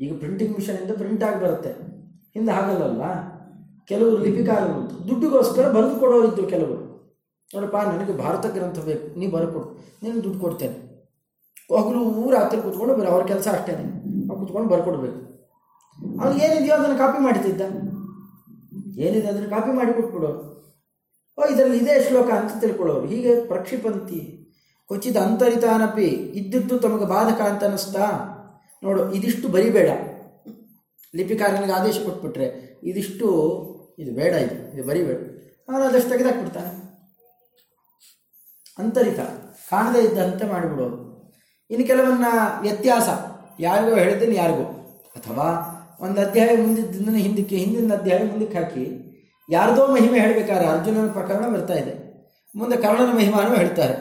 ಈಗ ಪ್ರಿಂಟಿಂಗ್ ಮಿಷನಿಂದ ಪ್ರಿಂಟ್ ಆಗಿ ಬರುತ್ತೆ. ಹಿಂದೆ ಹಾಗಲ್ಲಲ್ಲ? ಕೆಲವರು ಲಿಪಿಕಾರರು ಅಂತ. ದುಡ್ಡುಗೋಸ್ಕರ ಬರೆದು ಕೊಡೋರಿದ್ರು ಕೆಲವರು. ನೋಡಪ್ಪ, ನನಗೆ ಭಾರತ ಗ್ರಂಥ ಬೇಕು. ನೀ ಬರ್ಕೊಡು. ನೀನು ದುಡ್ಡು ಕೊಡ್ತೇನೆ. ಹೋಗಲು ರಾತ್ರಿ ಕೂತ್ಕೊಂಡು ಬರೋ, ಅವ್ರ ಕೆಲಸ ಅಷ್ಟೇ ಅವ್ರು ಕೂತ್ಕೊಂಡು ಬರ್ಕೊಡ್ಬೇಕು. ಅವ್ನು ಏನಿದೆಯೋ ಅದನ್ನು ಕಾಪಿ ಮಾಡ್ತಿದ್ದ. ಏನಿದೆ ಅದನ್ನು ಕಾಪಿ ಮಾಡಿ ಕೊಟ್ಬಿಡು. ಓ, ಇದರಲ್ಲಿ ಇದೇ ಶ್ಲೋಕ ಅಂತ ತಿಳ್ಕೊಳ್ಳೋರು. ಹೀಗೆ ಪ್ರಕ್ಷಿಪಂತಿ ಕ್ವಚಿತ್ ಅಂತರಿತಾನಪಿ, ಇದ್ದಿದ್ದು ತಮಗೆ ಬಾಧಕ ಅಂತ ಅನ್ನಿಸ್ತಾ? ನೋಡು, ಇದಿಷ್ಟು ಬರಿಬೇಡ ಲಿಪಿಕಾರನಿಗೆ ಆದೇಶ ಕೊಟ್ಬಿಟ್ರೆ ಇದಿಷ್ಟು, ಇದು ಬೇಡ ಇದು ಇದು ಬರಿಬೇಡ ಅವನು ಅದಷ್ಟು ತೆಗೆದಾಕ್ಬಿಡ್ತಾನೆ ಅಂತರಿತ, ಕಾಣದೇ ಇದ್ದಂತೆ ಮಾಡಿಬಿಡೋದು. ಇನ್ನು ಕೆಲವನ್ನ ವ್ಯತ್ಯಾಸ, ಯಾರಿಗೋ ಹೇಳಿದ್ದೀನಿ ಯಾರಿಗೋ. ಅಥವಾ ಒಂದು ಅಧ್ಯಾಯ ಮುಂದಿದ್ದನ್ನು ಹಿಂದಕ್ಕೆ, ಹಿಂದಿನ ಅಧ್ಯಾಯ ಮುಂದಕ್ಕೆ ಹಾಕಿ. ಯಾರದೋ ಮಹಿಮೆ ಹೇಳಬೇಕಾದ್ರೆ ಅರ್ಜುನನ ಪ್ರಕರಣ ಬರ್ತಾ ಇದೆ. ಮುಂದೆ ಕರ್ಣನ ಮಹಿಮಾನೂ ಹೇಳ್ತಾರೆ.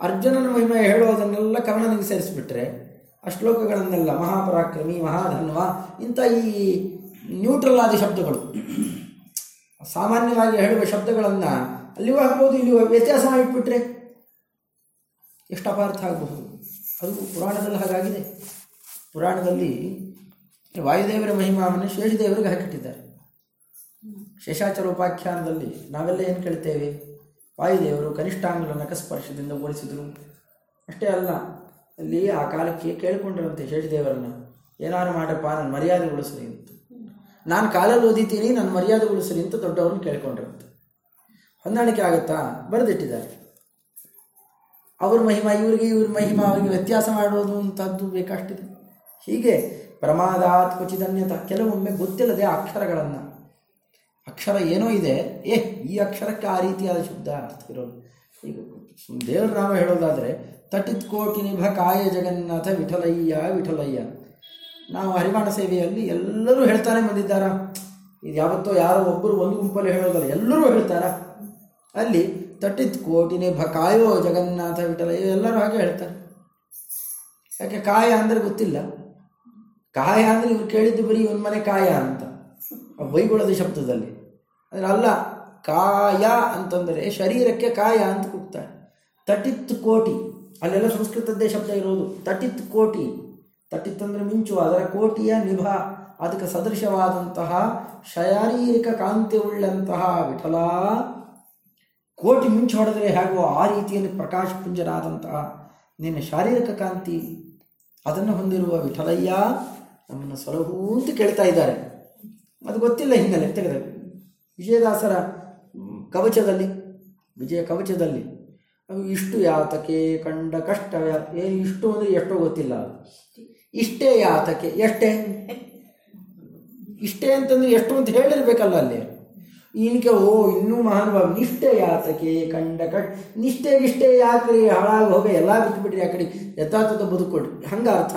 ಅರ್ಜುನನ ಮಹಿಮೆ ಹೇಳೋದನ್ನೆಲ್ಲ ಕರ್ಣನಿಗೆ ಸೇರಿಸ್ಬಿಟ್ರೆ ಆ ಶ್ಲೋಕಗಳನ್ನೆಲ್ಲ ಮಹಾಪರಾಕ್ರಮಿ, ಮಹಾಧನ್ವ, ಇಂಥ ಈ ನ್ಯೂಟ್ರಲ್ ಆದ ಶಬ್ದಗಳು. ಸಾಮಾನ್ಯವಾಗಿ ಹೇಳುವ ಶಬ್ದಗಳನ್ನು ಅಲ್ಲಿಯೂ ಹಾಕ್ಬೋದು, ಇಲ್ಲಿಯೂ ವ್ಯತ್ಯಾಸ ಇಟ್ಬಿಟ್ರೆ ಎಷ್ಟು ಅಪಾರ್ಥ ಆಗಬಹುದು? ಅದು ಪುರಾಣದಲ್ಲಿ ಹಾಗಾಗಿದೆ. ಪುರಾಣದಲ್ಲಿ ವಾಯುದೇವರ ಮಹಿಮಾವನ್ನು ಶೇಷದೇವರಿಗೆ ಹಾಕಿಟ್ಟಿದ್ದಾರೆ. ಶೇಷಾಚರ ಉಪಾಖ್ಯಾನದಲ್ಲಿ ನಾವೆಲ್ಲ ಏನು ಕೇಳ್ತೇವೆ? ವಾಯುದೇವರು ಕನಿಷ್ಠಾಂಗಲ ನಕಸ್ಪರ್ಶದಿಂದ ಓಡಿಸಿದರು ಅಷ್ಟೇ ಅಲ್ಲ ಅಲ್ಲಿ ಆ ಕಾಲಕ್ಕೆ ಕೇಳಿಕೊಂಡಿರುವಂತೆ ಶೇಷದೇವರನ್ನ, ಏನಾರು ಮಾಡಪ್ಪ ನನ್ನ ಮರ್ಯಾದೆ ಉಳಿಸ್ರಿ ಅಂತ. ನಾನು ಕಾಲಲ್ಲಿ ಓದಿತೀನಿ ನನ್ನ ಮರ್ಯಾದೆ ಉಳಿಸ್ರಿ ಅಂತ ದೊಡ್ಡವ್ರನ್ನ ಕೇಳ್ಕೊಂಡಿರುತ್ತೆ ಹೊಂದಾಣಿಕೆ ಆಗುತ್ತಾ? ಬರೆದಿಟ್ಟಿದ್ದಾರೆ. ಅವ್ರ ಮಹಿಮಾ, ಇವರಿಗೆ ಇವ್ರ ಮಹಿಮಾ, ಅವರಿಗೆ ವ್ಯತ್ಯಾಸ ಮಾಡೋದು ಅಂತದ್ದು ಬೇಕಷ್ಟಿದೆ. ಹೀಗೆ ಪ್ರಮಾದಾತ್ ಕುಚಿತನ್ಯತ ಕೆಲವೊಮ್ಮೆ ಗೊತ್ತಿಲ್ಲದೆ ಅಕ್ಷರಗಳನ್ನು. ಅಕ್ಷರ ಏನೋ ಇದೆ, ಏ, ಈ ಅಕ್ಷರಕ್ಕೆ ಆ ರೀತಿಯಾದ ಶಬ್ದ ಅರ್ಥ ಇರೋದು. ಈಗ ದೇವ್ರ ನಾಮ ಹೇಳೋದಾದರೆ ತಟಿತ್ ಕೋಟಿ ನಿಭ ಕಾಯ ಜಗನ್ನಾಥ ವಿಠಲಯ್ಯ ವಿಠಲಯ್ಯ. ನಾವು ಹರಿಮಾಣ ಸೇವೆಯಲ್ಲಿ ಎಲ್ಲರೂ ಹೇಳ್ತಾನೆ ಬಂದಿದ್ದಾರ? ಇದು ಯಾವತ್ತೋ ಯಾರೋ ಒಬ್ಬರು ಒಂದು ಗುಂಪಲ್ಲಿ ಹೇಳೋದಲ್ಲ, ಎಲ್ಲರೂ ಹೇಳ್ತಾರ? ಅಲ್ಲಿ ತಟಿತ್ ಕೋಟಿ ನಿಭ ಕಾಯೋ ಜಗನ್ನಾಥ ವಿಠಲಯ್ಯ ಎಲ್ಲರೂ ಹಾಗೆ ಹೇಳ್ತಾರೆ. ಯಾಕೆ ಕಾಯ ಅಂದರೆ ಗೊತ್ತಿಲ್ಲ. ಕಾಯ ಅಂದರೆ ಇವ್ರು ಕೇಳಿದ್ದು ಬರೀ ಇವನ ಮನೆ ಕಾಯ ಅಂತ, ಆ ಬೈಗುಳದ ಶಬ್ದದಲ್ಲಿ. ಅಂದರೆ ಅಲ್ಲ, ಕಾಯ ಅಂತಂದರೆ ಶರೀರಕ್ಕೆ ಕಾಯ ಅಂತ ಕೂಗ್ತಾರೆ. ತಟಿತ್ ಕೋಟಿ, ಅಲ್ಲೆಲ್ಲ ಸಂಸ್ಕೃತದ್ದೇ ಶಬ್ದ ಇರೋದು. ತಟಿತ್ ಕೋಟಿ. ತಟಿತ್ ಅಂದರೆ ಮಿಂಚು ಅದರ ಕೋಟಿಯ ನಿಭ, ಅದಕ್ಕೆ ಸದೃಶವಾದಂತಹ ಶಾರೀರಿಕ ಕಾಂತಿ ಉಳ್ಳಂತಹ ವಿಠಲ ಕೋಟಿ ಮಿಂಚು ಹೊಡೆದರೆ ಹೇಗೋ ಆ ರೀತಿಯಲ್ಲಿ ಪ್ರಕಾಶ ಪುಂಜನಾದಂತಹ ನಿನ್ನ ಶಾರೀರಿಕ ಕಾಂತಿ, ಅದನ್ನು ಹೊಂದಿರುವ ವಿಠಲಯ್ಯ ನಮ್ಮನ್ನು ಸಲಹು ಅಂತ ಕೇಳ್ತಾ ಇದ್ದಾರೆ. ಅದು ಗೊತ್ತಿಲ್ಲ ಹಿನ್ನೆಲೆ ತೆಗೆದ. ವಿಜಯದಾಸರ ಕವಚದಲ್ಲಿ, ವಿಜಯ ಕವಚದಲ್ಲಿ ಇಷ್ಟು ಯಾತಕೆ ಕಂಡ ಕಷ್ಟ ಏನು ಇಷ್ಟು ಅಂದರೆ ಎಷ್ಟೋ ಗೊತ್ತಿಲ್ಲ ಇಷ್ಟೇ. ಯಾತಕೆ ಎಷ್ಟೇ? ಇಷ್ಟೇ ಅಂತಂದ್ರೆ ಎಷ್ಟು ಅಂತ ಹೇಳಿರ್ಬೇಕಲ್ಲ ಅಲ್ಲಿ. ಇನ್ಕೆ ಓ ಇನ್ನೂ ಮಹಾನುಭಾವ ನಿಷ್ಠೆ ಯಾತಕೆ ಕಂಡ ಕಟ್ ನಿಷ್ಠೆಗಿಷ್ಟೇ ಯಾಕ್ರಿ ಹಾಳಾಗಿ ಹೋಗ ಎಲ್ಲ ಬಿಟ್ಬಿಟ್ರಿ ಆ ಕಡೆ ಯಥಾರ್ಥದ ಬದುಕೊಡ್ರಿ ಹಂಗ ಅರ್ಥ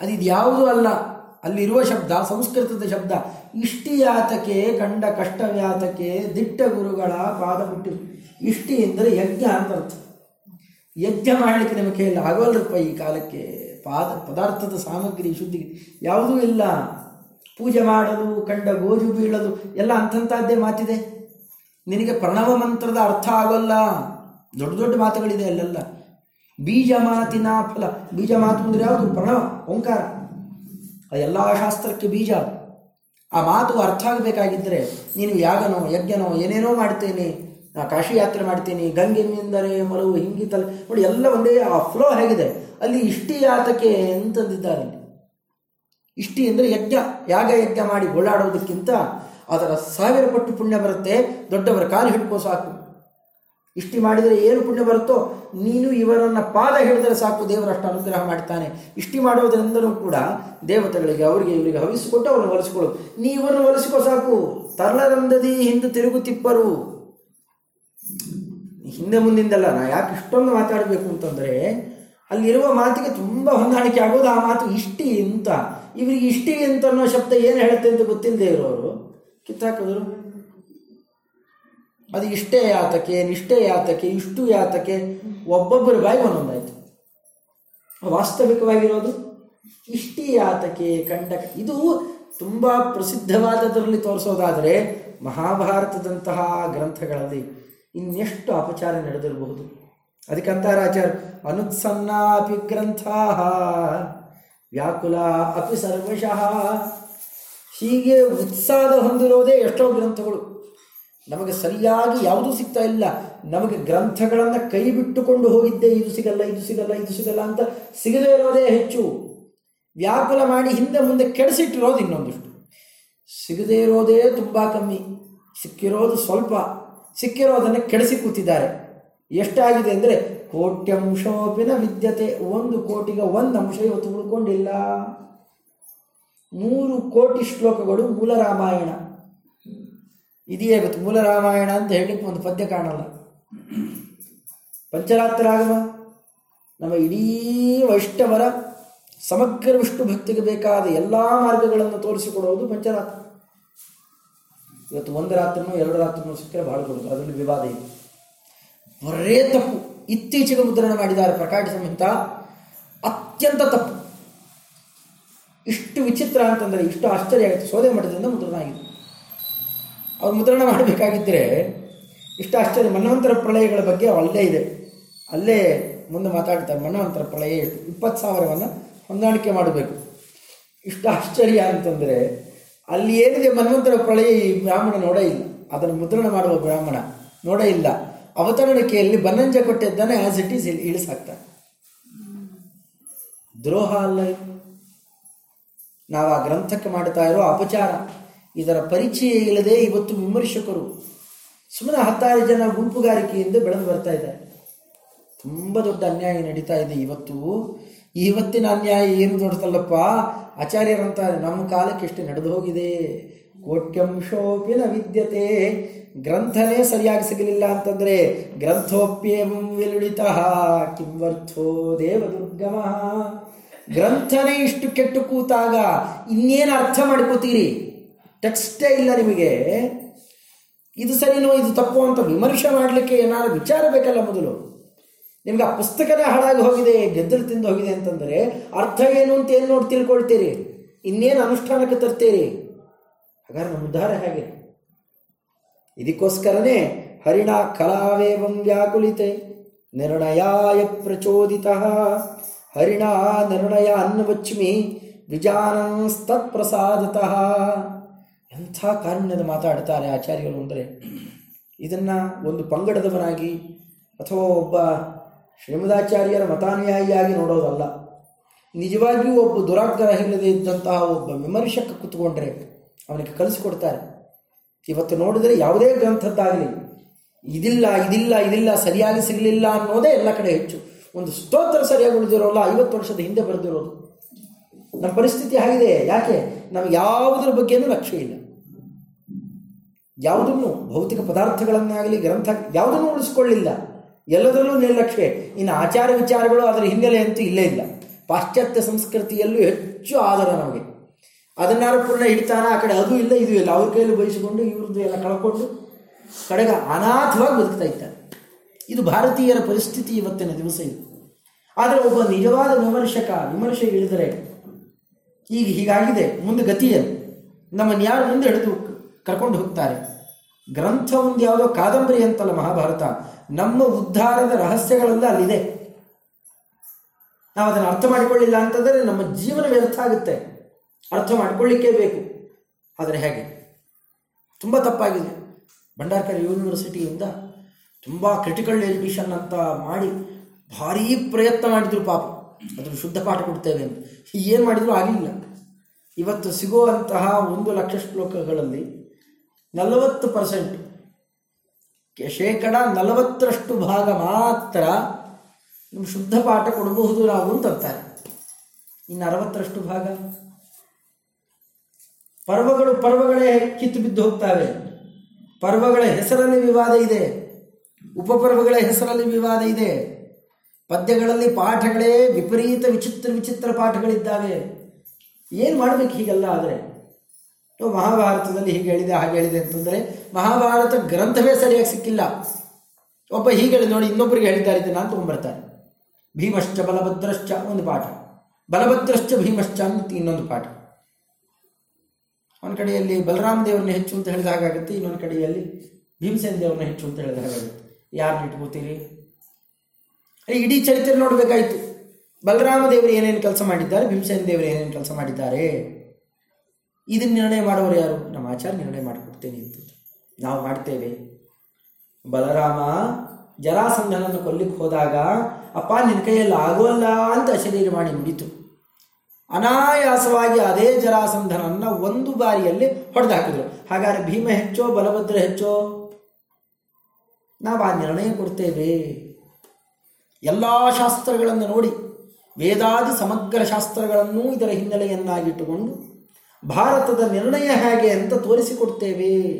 ಅದು ಇದು ಯಾವುದೂ ಅಲ್ಲ. ಅಲ್ಲಿರುವ ಶಬ್ದ ಸಂಸ್ಕೃತದ ಶಬ್ದ ಇಷ್ಟಿ ಯಾತಕೆ ಕಂಡ ಕಷ್ಟವ್ಯಾತಕೆ ದಿಟ್ಟ ಗುರುಗಳ ಪಾದ ಬಿಟ್ಟು ಇಷ್ಟಿ ಎಂದರೆ ಯಜ್ಞ ಅಂತ ಅರ್ಥ. ಯಜ್ಞ ಮಾಡಲಿಕ್ಕೆ ನಿಮ್ಮ ಕೈಯಲ್ಲಿ ಆಗೋಲ್ಲಪ್ಪ ಈ ಕಾಲಕ್ಕೆ. ಪಾದ, ಪದಾರ್ಥದ ಸಾಮಗ್ರಿ, ಶುದ್ಧಿ. ಯಾವುದೂ ಇಲ್ಲ. ಪೂಜೆ ಮಾಡಲು, ಕಂಡ ಗೋಜು ಬೀಳಲು, ಎಲ್ಲ ಅಂಥಂಥದ್ದೇ ಮಾತಿದೆ. ನಿನಗೆ ಪ್ರಣವ ಮಂತ್ರದ ಅರ್ಥ ಆಗೋಲ್ಲ. ದೊಡ್ಡ ದೊಡ್ಡ ಮಾತುಗಳಿದೆ ಅಲ್ಲೆಲ್ಲ. ಬೀಜ ಮಾತಿನ ಫಲ. ಬೀಜ ಮಾತು ಅಂದರೆ ಯಾವುದು? ಪ್ರಣವ, ಓಂಕಾರ. ಎಲ್ಲ ಶಾಸ್ತ್ರಕ್ಕೆ ಬೀಜ. ಆ ಮಾತು ಅರ್ಥ ಆಗಬೇಕಾಗಿದ್ದರೆ ನೀನು ಯಾಗನೋ, ಯಜ್ಞನೋ, ಏನೇನೋ ಮಾಡ್ತೀನಿ ಕಾಶಿ ಯಾತ್ರೆ ಮಾಡ್ತೀನಿ ಗಂಗೆನಿಂದರೆ ಮಲವು ಹಿಂಗಿತಲ್ಲ ನೋಡಿ ಎಲ್ಲ ಒಂದೇ, ಆ ಫ್ಲೋ ಹೇಗಿದೆ. ಅಲ್ಲಿ ಇಷ್ಟಿ ಯಾತಕ್ಕೆ ಅಂತಂದಿದ್ದಾರೆ ಇಷ್ಟಿ ಅಂದರೆ ಯಜ್ಞ, ಯಾಗ ಯಜ್ಞ ಮಾಡಿ ಓಡಾಡೋದಕ್ಕಿಂತ ಅದರ ಸಾವಿರ ಪಟ್ಟು ಪುಣ್ಯ ಬರುತ್ತೆ, ದೊಡ್ಡವರ ಕಾಲು ಹಿಡ್ಕೋ ಸಾಕು. ಇಷ್ಟಿ ಮಾಡಿದರೆ ಏನು ಪುಣ್ಯ ಬರುತ್ತೋ, ನೀನು ಇವರನ್ನ ಪಾದ ಹಿಡಿದರೆ ಸಾಕು ದೇವರಷ್ಟು ಅನುಗ್ರಹ ಮಾಡ್ತಾನೆ. ಇಷ್ಟಿ ಮಾಡೋದರಿಂದಲೂ ಕೂಡ ದೇವತೆಗಳಿಗೆ, ಅವರಿಗೆ ಇವರಿಗೆ ಹವಿಸಿಕೊಟ್ಟು ಅವರನ್ನು ಒಲಿಸಿಕೊಳ್ಳು. ನೀವನ್ನು ಒಲಿಸಿಕೋ ಸಾಕು. ತರಳರಂದದಿ ಹಿಂದೆ ತಿರುಗುತ್ತಿಪ್ಪರು. ಹಿಂದೆ ಮುಂದಿಂದಲ್ಲ, ನಾ ಯಾಕೆ ಇಷ್ಟೊಂದು ಮಾತಾಡಬೇಕು ಅಂತಂದರೆ, ಅಲ್ಲಿರುವ ಮಾತಿಗೆ ತುಂಬ ಹೊಂದಾಣಿಕೆ ಆಗೋದು ಆ ಮಾತು ಇಷ್ಟಿ ಅಂತ. ಇವರಿಗೆ ಇಷ್ಟಿ ಅಂತ ಅನ್ನೋ ಶಬ್ದ ಏನು ಹೇಳುತ್ತೆ ಅಂತ ಗೊತ್ತಿಲ್ಲದೆ ಇರೋರು. ಕಿತ್ತಾಕಿದ್ರು. ಅದು ಇಷ್ಟೇ ಯಾತಕ್ಕೆ, ನಿಷ್ಠೆ ಯಾತಕ್ಕೆ, ಇಷ್ಟು ಯಾತಕ್ಕೆ, ಒಬ್ಬೊಬ್ಬರ ಬಾಯಿ ಒಂದೊಂದಾಯ್ತು. ವಾಸ್ತವಿಕವಾಗಿರೋದು ಇಷ್ಟಿ ಯಾತಕ್ಕೆ ಕಂಡಕ ಇದು ತುಂಬ ಪ್ರಸಿದ್ಧವಾದದರಲ್ಲಿ ತೋರಿಸೋದಾದರೆ ಮಹಾಭಾರತದಂತಹ ಗ್ರಂಥಗಳಲ್ಲಿ ಇನ್ನೆಷ್ಟು ಅಪಚಾರ ನಡೆದಿರಬಹುದು. ಅದಕ್ಕೆ ಅಂತಾರೆ ಆಚಾರ್ಯ ಅನುತ್ಸನ್ನಾಪಿ ಗ್ರಂಥ ವ್ಯಾಕುಲ ಅಪಿ ಸರ್ವಶಃ. ಹೀಗೆ ಉತ್ಸಾಹ ಹೊಂದಿರೋದೇ ಎಷ್ಟೋ ಗ್ರಂಥಗಳು. ನಮಗೆ ಸರಿಯಾಗಿ ಯಾವುದೂ ಸಿಗ್ತಾ ಇಲ್ಲ. ನಮಗೆ ಗ್ರಂಥಗಳನ್ನು ಕೈ ಬಿಟ್ಟುಕೊಂಡು ಹೋಗಿದ್ದೆ, ಇದು ಸಿಗಲ್ಲ ಇದು ಸಿಗಲ್ಲ ಇದು ಸಿಗಲ್ಲ ಅಂತ ಸಿಗದೇ ಇರೋದೇ ಹೆಚ್ಚು. ವ್ಯಾಕುಲ ಮಾಡಿ ಹಿಂದೆ ಮುಂದೆ ಕೆಡಿಸಿಟ್ಟಿರೋದು ಇನ್ನೊಂದಿಷ್ಟು. ಸಿಗದೇ ಇರೋದೇ ತುಂಬ ಕಮ್ಮಿ. ಸಿಕ್ಕಿರೋದು ಸ್ವಲ್ಪ. ಸಿಕ್ಕಿರೋದನ್ನು ಕೆಡಿಸಿ ಕೂತಿದ್ದಾರೆ. ಎಷ್ಟಾಗಿದೆ ಅಂದರೆ ಕೋಟ್ಯಂಶೋಪಿನ ವಿದ್ಯತೆ. ಒಂದು ಕೋಟಿಗೆ ಒಂದು ಅಂಶ ಇವತ್ತು ಉಳ್ಕೊಂಡಿಲ್ಲ. ಮೂರು ಕೋಟಿ ಶ್ಲೋಕಗಳು ಮೂಲ ರಾಮಾಯಣ. ಇದೆಯೇ ಗೊತ್ತು. ಮೂಲ ರಾಮಾಯಣ ಅಂತ ಹೇಳಲಿಕ್ಕೆ ಒಂದು ಪದ್ಯ ಕಾಣಲ್ಲ. ಪಂಚರಾತ್ರಾಗಮ. ನಮ್ಮ ಇಡೀ ವೈಷ್ಣವರ ಸಮಗ್ರ ವಿಷ್ಣು ಭಕ್ತಿಗೆ ಬೇಕಾದ ಎಲ್ಲ ಮಾರ್ಗಗಳನ್ನು ತೋರಿಸಿಕೊಡುವುದು ಪಂಚರಾತ್ರ. ಇವತ್ತು ಒಂದು ರಾತ್ರಿನೂ ಎರಡು ರಾತ್ರಿನೂ ಸಿಕ್ಕರೆ ಭಾಳ ಕೊಡೋದು ಅದರಲ್ಲಿ ವಿವಾದ ಇದೆ. ಬರೇ ತಪ್ಪು. ಇತ್ತೀಚೆಗೆ ಮುದ್ರಣ ಮಾಡಿದ್ದಾರೆ ಪ್ರಕಾಶ ಸಂಹಿತ. ಅತ್ಯಂತ ತಪ್ಪು. ಇಷ್ಟು ವಿಚಿತ್ರ ಅಂತಂದರೆ ಇಷ್ಟು ಆಶ್ಚರ್ಯ ಆಗುತ್ತೆ. ಸೋದೆ ಮಠದಿಂದ ಮುದ್ರಣ ಆಗಿದೆ. ಅವ್ರು ಮುದ್ರಣ ಮಾಡಬೇಕಾಗಿದ್ದರೆ ಇಷ್ಟು ಆಶ್ಚರ್ಯ ಮನ್ವಂತರ ಪ್ರಳಯಗಳ ಬಗ್ಗೆ ಅಲ್ಲೇ ಇದೆ. ಅಲ್ಲೇ ಮುಂದೆ ಮಾತಾಡ್ತಾರೆ. ಮನ್ವಂತರ ಪ್ರಳಯ ಇಪ್ಪತ್ತು ಸಾವಿರವನ್ನು ಹೊಂದಾಣಿಕೆ ಮಾಡಬೇಕು. ಇಷ್ಟು ಆಶ್ಚರ್ಯ ಅಂತಂದರೆ ಅಲ್ಲಿ ಏನಿದೆ ಮನ್ವಂತರ ಪ್ರಳಯ ಈ ಬ್ರಾಹ್ಮಣ ನೋಡೇ ಇಲ್ಲ. ಅದನ್ನು ಮುದ್ರಣ ಮಾಡುವ ಬ್ರಾಹ್ಮಣ ನೋಡೇ ಇಲ್ಲ. ಅವತರಣಿಕೆಯಲ್ಲಿ ಬನ್ನಂಜ ಕೊಟ್ಟಿದ್ದಾನೆ ಆ್ಯಸ್ ಇಟ್ ಈಸ್ ಇಳಿಸಾಕ್ತಾರೆ ದ್ರೋಹ ಅಲ್ಲ ನಾವು ಆ ಗ್ರಂಥಕ್ಕೆ ಮಾಡ್ತಾ ಇರೋ ಅಪಚಾರ. ಇದರ ಪರಿಚಯ ಇಲ್ಲದೆ ಇವತ್ತು ವಿಮರ್ಶಕರು ಸುಮ್ಮನೆ ಹತ್ತಾರು ಜನ ಗುಂಪುಗಾರಿಕೆಯಿಂದ ಬೆಳೆದು ಬರ್ತಾ ಇದ್ದಾರೆ. ತುಂಬ ದೊಡ್ಡ ಅನ್ಯಾಯ ನಡೀತಾ ಇದೆ ಇವತ್ತು. ಇವತ್ತಿನ ಅನ್ಯಾಯ ಏನು ದೊಡ್ಡದಲ್ಲಪ್ಪ ಆಚಾರ್ಯರಂತಾರೆ ನಮ್ಮ ಕಾಲಕ್ಕೆ ಎಷ್ಟು ನಡೆದು ಹೋಗಿದೆ. ಕೋಟ್ಯಂಶೋಪಿನ ವಿದ್ಯತೆ. ಗ್ರಂಥನೇ ಸರಿಯಾಗಿ ಸಿಗಲಿಲ್ಲ ಅಂತಂದ್ರೆ ಗ್ರಂಥೋಪ್ಯಂ ಕಿಂವರ್ಥೋ ದೇವ ದೇವದುರ್ಗಮ. ಗ್ರಂಥನೇ ಇಷ್ಟು ಕೆಟ್ಟು ಕೂತಾಗ ಇನ್ನೇನು ಅರ್ಥ ಮಾಡ್ಕೋತೀರಿ? ಟೆಕ್ಸ್ಟೇ ಇಲ್ಲ ನಿಮಗೆ. ಇದು ಸರಿನೋ ಇದು ತಪ್ಪು ಅಂತ ವಿಮರ್ಶೆ ಮಾಡಲಿಕ್ಕೆ ಏನಾದರೂ ವಿಚಾರ ಬೇಕಲ್ಲ ಮೊದಲು. ನಿಮ್ಗೆ ಆ ಪುಸ್ತಕನೇ ಹಾಳಾಗಿ ಹೋಗಿದೆ, ಗೆದ್ದಲು ತಿಂದು ಹೋಗಿದೆ ಅಂತಂದರೆ ಅರ್ಥ ಏನು ಅಂತ ಏನು ನೋಡಿ ತಿಳ್ಕೊಳ್ತೀರಿ? ಇನ್ನೇನು ಅನುಷ್ಠಾನಕ್ಕೆ ತರ್ತೀರಿ? ಹಾಗಾದ್ರೆ ನಮ್ಮ ಉದ್ಧಾರ ಹೇಗೆ. ಇದಕ್ಕೋಸ್ಕರನೇ ಹರಿಣ ಕಲಾವೇವಂ ವ್ಯಾಕುಲಿತೆ ನಿರ್ಣಯಾಯ ಪ್ರಚೋದಿತ. ಹರಿಣ ನಿರ್ಣಯ ಅನ್ನವಚ್ಮಿ ವಿಜಾನಸ್ತತ್ಪ್ರಸಾದತಃ. ಎಂಥ ಕಾರುಣ್ಯದ ಮಾತಾಡ್ತಾರೆ ಆಚಾರ್ಯರು ಅಂದರೆ ಇದನ್ನು ಒಂದು ಪಂಗಡದವನಾಗಿ ಅಥವಾ ಒಬ್ಬ ಶ್ರೀಮದಾಚಾರ್ಯರ ಮತಾನುಯಾಯಿಯಾಗಿ ನೋಡೋದಲ್ಲ. ನಿಜವಾಗಿಯೂ ಒಬ್ಬ ದುರಾಗ್ರಹ ಇಲ್ಲದೆ ಇದ್ದಂತಹ ಒಬ್ಬ ವಿಮರ್ಶಕ ಕೂತ್ಕೊಂಡ್ರೆ ಅವನಿಗೆ ಕಲಿಸಿಕೊಡ್ತಾರೆ. ಇವತ್ತು ನೋಡಿದರೆ ಯಾವುದೇ ಗ್ರಂಥದ್ದಾಗಲಿ ಇದಿಲ್ಲ ಇದಿಲ್ಲ ಇದಿಲ್ಲ, ಸರಿಯಾಗಿ ಸಿಗಲಿಲ್ಲ ಅನ್ನೋದೇ ಎಲ್ಲ ಕಡೆ ಹೆಚ್ಚು. ಒಂದು ಸ್ತೋತ್ರ ಸರಿಯಾಗಿ ಉಳಿದಿರೋಲ್ಲ, ಐವತ್ತು ವರ್ಷದ ಹಿಂದೆ ಬರೆದಿರೋದು. ನಮ್ಮ ಪರಿಸ್ಥಿತಿ ಆಗಿದೆ ಯಾಕೆ? ನಮಗೆ ಯಾವುದ್ರ ಬಗ್ಗೆನೂ ಲಕ್ಷ್ಯ ಇಲ್ಲ. ಯಾವುದನ್ನು ಭೌತಿಕ ಪದಾರ್ಥಗಳನ್ನಾಗಲಿ ಗ್ರಂಥ ಯಾವುದನ್ನು ಉಳಿಸ್ಕೊಳ್ಳಿಲ್ಲ. ಎಲ್ಲದರಲ್ಲೂ ನಿರ್ಲಕ್ಷ್ಯ. ಇನ್ನು ಆಚಾರ ವಿಚಾರಗಳು ಅದರ ಹಿನ್ನೆಲೆ ಅಂತೂ ಇಲ್ಲೇ ಇಲ್ಲ. ಪಾಶ್ಚಾತ್ಯ ಸಂಸ್ಕೃತಿಯಲ್ಲೂ ಹೆಚ್ಚು ಆಧಾರ ನಮಗೆ. ಅದನ್ನಾರು ಪೂರ್ಣ ಹಿಡಿತಾನ, ಆ ಕಡೆ ಅದು ಇಲ್ಲ, ಇದು ಇಲ್ಲ. ಅವ್ರ ಕೈಯಲ್ಲಿ ಬಯಸಿಕೊಂಡು ಇವ್ರದ್ದು ಎಲ್ಲ ಕಳ್ಕೊಂಡು ಕಡೆಗೆ ಅನಾಥವಾಗಿ ಬದುಕ್ತಾ ಇದ್ದಾರೆ. ಇದು ಭಾರತೀಯರ ಪರಿಸ್ಥಿತಿ ಇವತ್ತಿನ ದಿವಸ ಇದು. ಆದರೆ ಒಬ್ಬ ನಿಜವಾದ ವಿಮರ್ಶಕ, ವಿಮರ್ಶೆ ಇಳಿದರೆ ಈಗ ಹೀಗಾಗಿದೆ. ಮುಂದೆ ಗತಿಯಲ್ಲಿ ನಮ್ಮನ್ನು ಯಾರು ಮುಂದೆ ಹಿಡಿದು ಕರ್ಕೊಂಡು ಹೋಗ್ತಾರೆ. ಗ್ರಂಥ ಒಂದು ಯಾವುದೋ ಕಾದಂಬರಿ ಅಂತಲ್ಲ ಮಹಾಭಾರತ. ನಮ್ಮ ಉದ್ಧಾರದ ರಹಸ್ಯಗಳೆಲ್ಲ ಅಲ್ಲಿದೆ. ನಾವು ಅದನ್ನು ಅರ್ಥ ಮಾಡಿಕೊಳ್ಳಿಲ್ಲ ಅಂತಂದರೆ ನಮ್ಮ ಜೀವನ ವ್ಯರ್ಥ ಆಗುತ್ತೆ. ಅರ್ಥ ಮಾಡಿಕೊಳ್ಳಿಕ್ಕೇ ಬೇಕು. ಆದರೆ ಹೇಗೆ? ತುಂಬ ತಪ್ಪಾಗಿದೆ. ಭಂಡಾರ್ಕರ್ ಯೂನಿವರ್ಸಿಟಿಯಿಂದ ತುಂಬ ಕ್ರಿಟಿಕಲ್ ಎಜುಕೇಷನ್ ಅಂತ ಮಾಡಿ ಭಾರೀ ಪ್ರಯತ್ನ ಮಾಡಿದ್ರು ಪಾಪ. ಅದನ್ನು ಶುದ್ಧ ಪಾಠ ಕೊಡ್ತೇವೆ ಅಂತ. ಏನು ಮಾಡಿದ್ರು ಆಗಲಿಲ್ಲ ಇವತ್ತು ಸಿಗುವಂತಹ ಒಂದು ಲಕ್ಷ ಶ್ಲೋಕಗಳಲ್ಲಿ ನಲವತ್ತು ಪರ್ಸೆಂಟ್. ಶೇಕಡ ನಲವತ್ತರಷ್ಟು ಭಾಗ ಮಾತ್ರ ನಿಮ್ಮ ಶುದ್ಧ ಪಾಠ ಕೊಡಬಹುದು ನಾವು ಅಂತಾರೆ. ಇನ್ನು ಅರವತ್ತರಷ್ಟು ಭಾಗ? ಪರ್ವಗಳು ಪರ್ವಗಳೇ ಕಿತ್ತು ಬಿದ್ದು ಹೋಗ್ತವೆ. ಪರ್ವಗಳ ಹೆಸರಲ್ಲಿ ವಿವಾದ ಇದೆ. ಉಪಪರ್ವಗಳ ಹೆಸರಲ್ಲಿ ವಿವಾದ ಇದೆ. ಪದ್ಯಗಳಲ್ಲಿ ಪಾಠಗಳೇ ವಿಪರೀತ ವಿಚಿತ್ರ ವಿಚಿತ್ರ ಪಾಠಗಳಿದ್ದಾವೆ. ಏನು ಮಾಡಬೇಕು ಹೀಗೆಲ್ಲ ಆದರೆ? ಮಹಾಭಾರತದಲ್ಲಿ ಹೀಗೆ ಹೇಳಿದೆ, ಹಾಗೆ ಹೇಳಿದೆ ಅಂತಂದರೆ, ಮಹಾಭಾರತ ಗ್ರಂಥವೇ ಸರಿಯಾಗಿ ಸಿಕ್ಕಿಲ್ಲ. ಒಬ್ಬ ಹೀಗೆ ಹೇಳಿ ನೋಡಿ ಇನ್ನೊಬ್ಬರಿಗೆ ಹೇಳ್ತಾ ಇದ್ದೇನೆ ಅಂತ ತೊಗೊಂಡ್ಬರ್ತಾರೆ. ಭೀಮಶ್ಚ ಬಲಭದ್ರಶ್ಚ ಒಂದು ಪಾಠ. ಬಲಭದ್ರಶ್ಚ ಭೀಮಶ್ಚ ಅಂತ ಇನ್ನೊಂದು ಪಾಠ. ಒಂದು ಕಡೆಯಲ್ಲಿ ಬಲರಾಮ ದೇವರನ್ನ ಹೆಚ್ಚು ಅಂತ ಹೇಳಿದ ಹಾಗಾಗುತ್ತೆ, ಇನ್ನೊಂದು ಕಡೆಯಲ್ಲಿ ಭೀಮಸೇನ ದೇವರನ್ನ ಹೆಚ್ಚು ಅಂತ ಹೇಳಿದ ಹಾಗಾಗುತ್ತೆ. ಯಾರನ್ನ ಇಟ್ಕೋತೀರಿ? ಇಡೀ ಚರಿತ್ರೆ ನೋಡಬೇಕಾಯಿತು. ಬಲರಾಮ ದೇವರು ಏನೇನು ಕೆಲಸ ಮಾಡಿದ್ದಾರೆ ಭೀಮಸೇನ ದೇವರು ಏನೇನು ಕೆಲಸ ಮಾಡಿದ್ದಾರೆ? ಇದನ್ನು ನಿರ್ಣಯ ಮಾಡೋರು ಯಾರು? ನಮ್ಮ ಆಚಾರ ನಿರ್ಣಯ ಮಾಡಿಕೊಡ್ತೇನೆ ಅಂತ. ನಾವು ಮಾಡ್ತೇವೆ. ಬಲರಾಮ ಜರಾಸಂಧನನ್ನು ಕೊಲ್ಲಿಕ್ಕೆ ಹೋದಾಗ, ಅಪ್ಪ ನಿನ್ನ ಕೈಯಲ್ಲಿ ಆಗೋಲ್ಲ ಅಂತ ಶರೀರ ಮಾಡಿ ಮುಡಿತು ಅನಾಯಾಸವಾಗಿ ಅದೇ ಜರಾಸಂಧನನ್ನು ಒಂದು ಬಾರಿಯಲ್ಲಿ ಹೊಡೆದು ಹಾಕಿದ್ರು. ಹಾಗಾದ್ರೆ ಭೀಮ ಹೆಚ್ಚೋ, ಬಲಭದ್ರ ಹೆಚ್ಚೋ? ನಾವು ಆ ನಿರ್ಣಯ ಕೊಡ್ತೇವೆ. ಎಲ್ಲ ಶಾಸ್ತ್ರಗಳನ್ನು ನೋಡಿ, ವೇದಾದಿ ಸಮಗ್ರ ಶಾಸ್ತ್ರಗಳನ್ನೂ ಇದರ ಹಿನ್ನೆಲೆಯನ್ನಾಗಿಟ್ಟುಕೊಂಡು ಭಾರತದ ನಿರ್ಣಯ ಹೇಗೆ ಅಂತ ತೋರಿಸಿಕೊಡ್ತೇವೆ.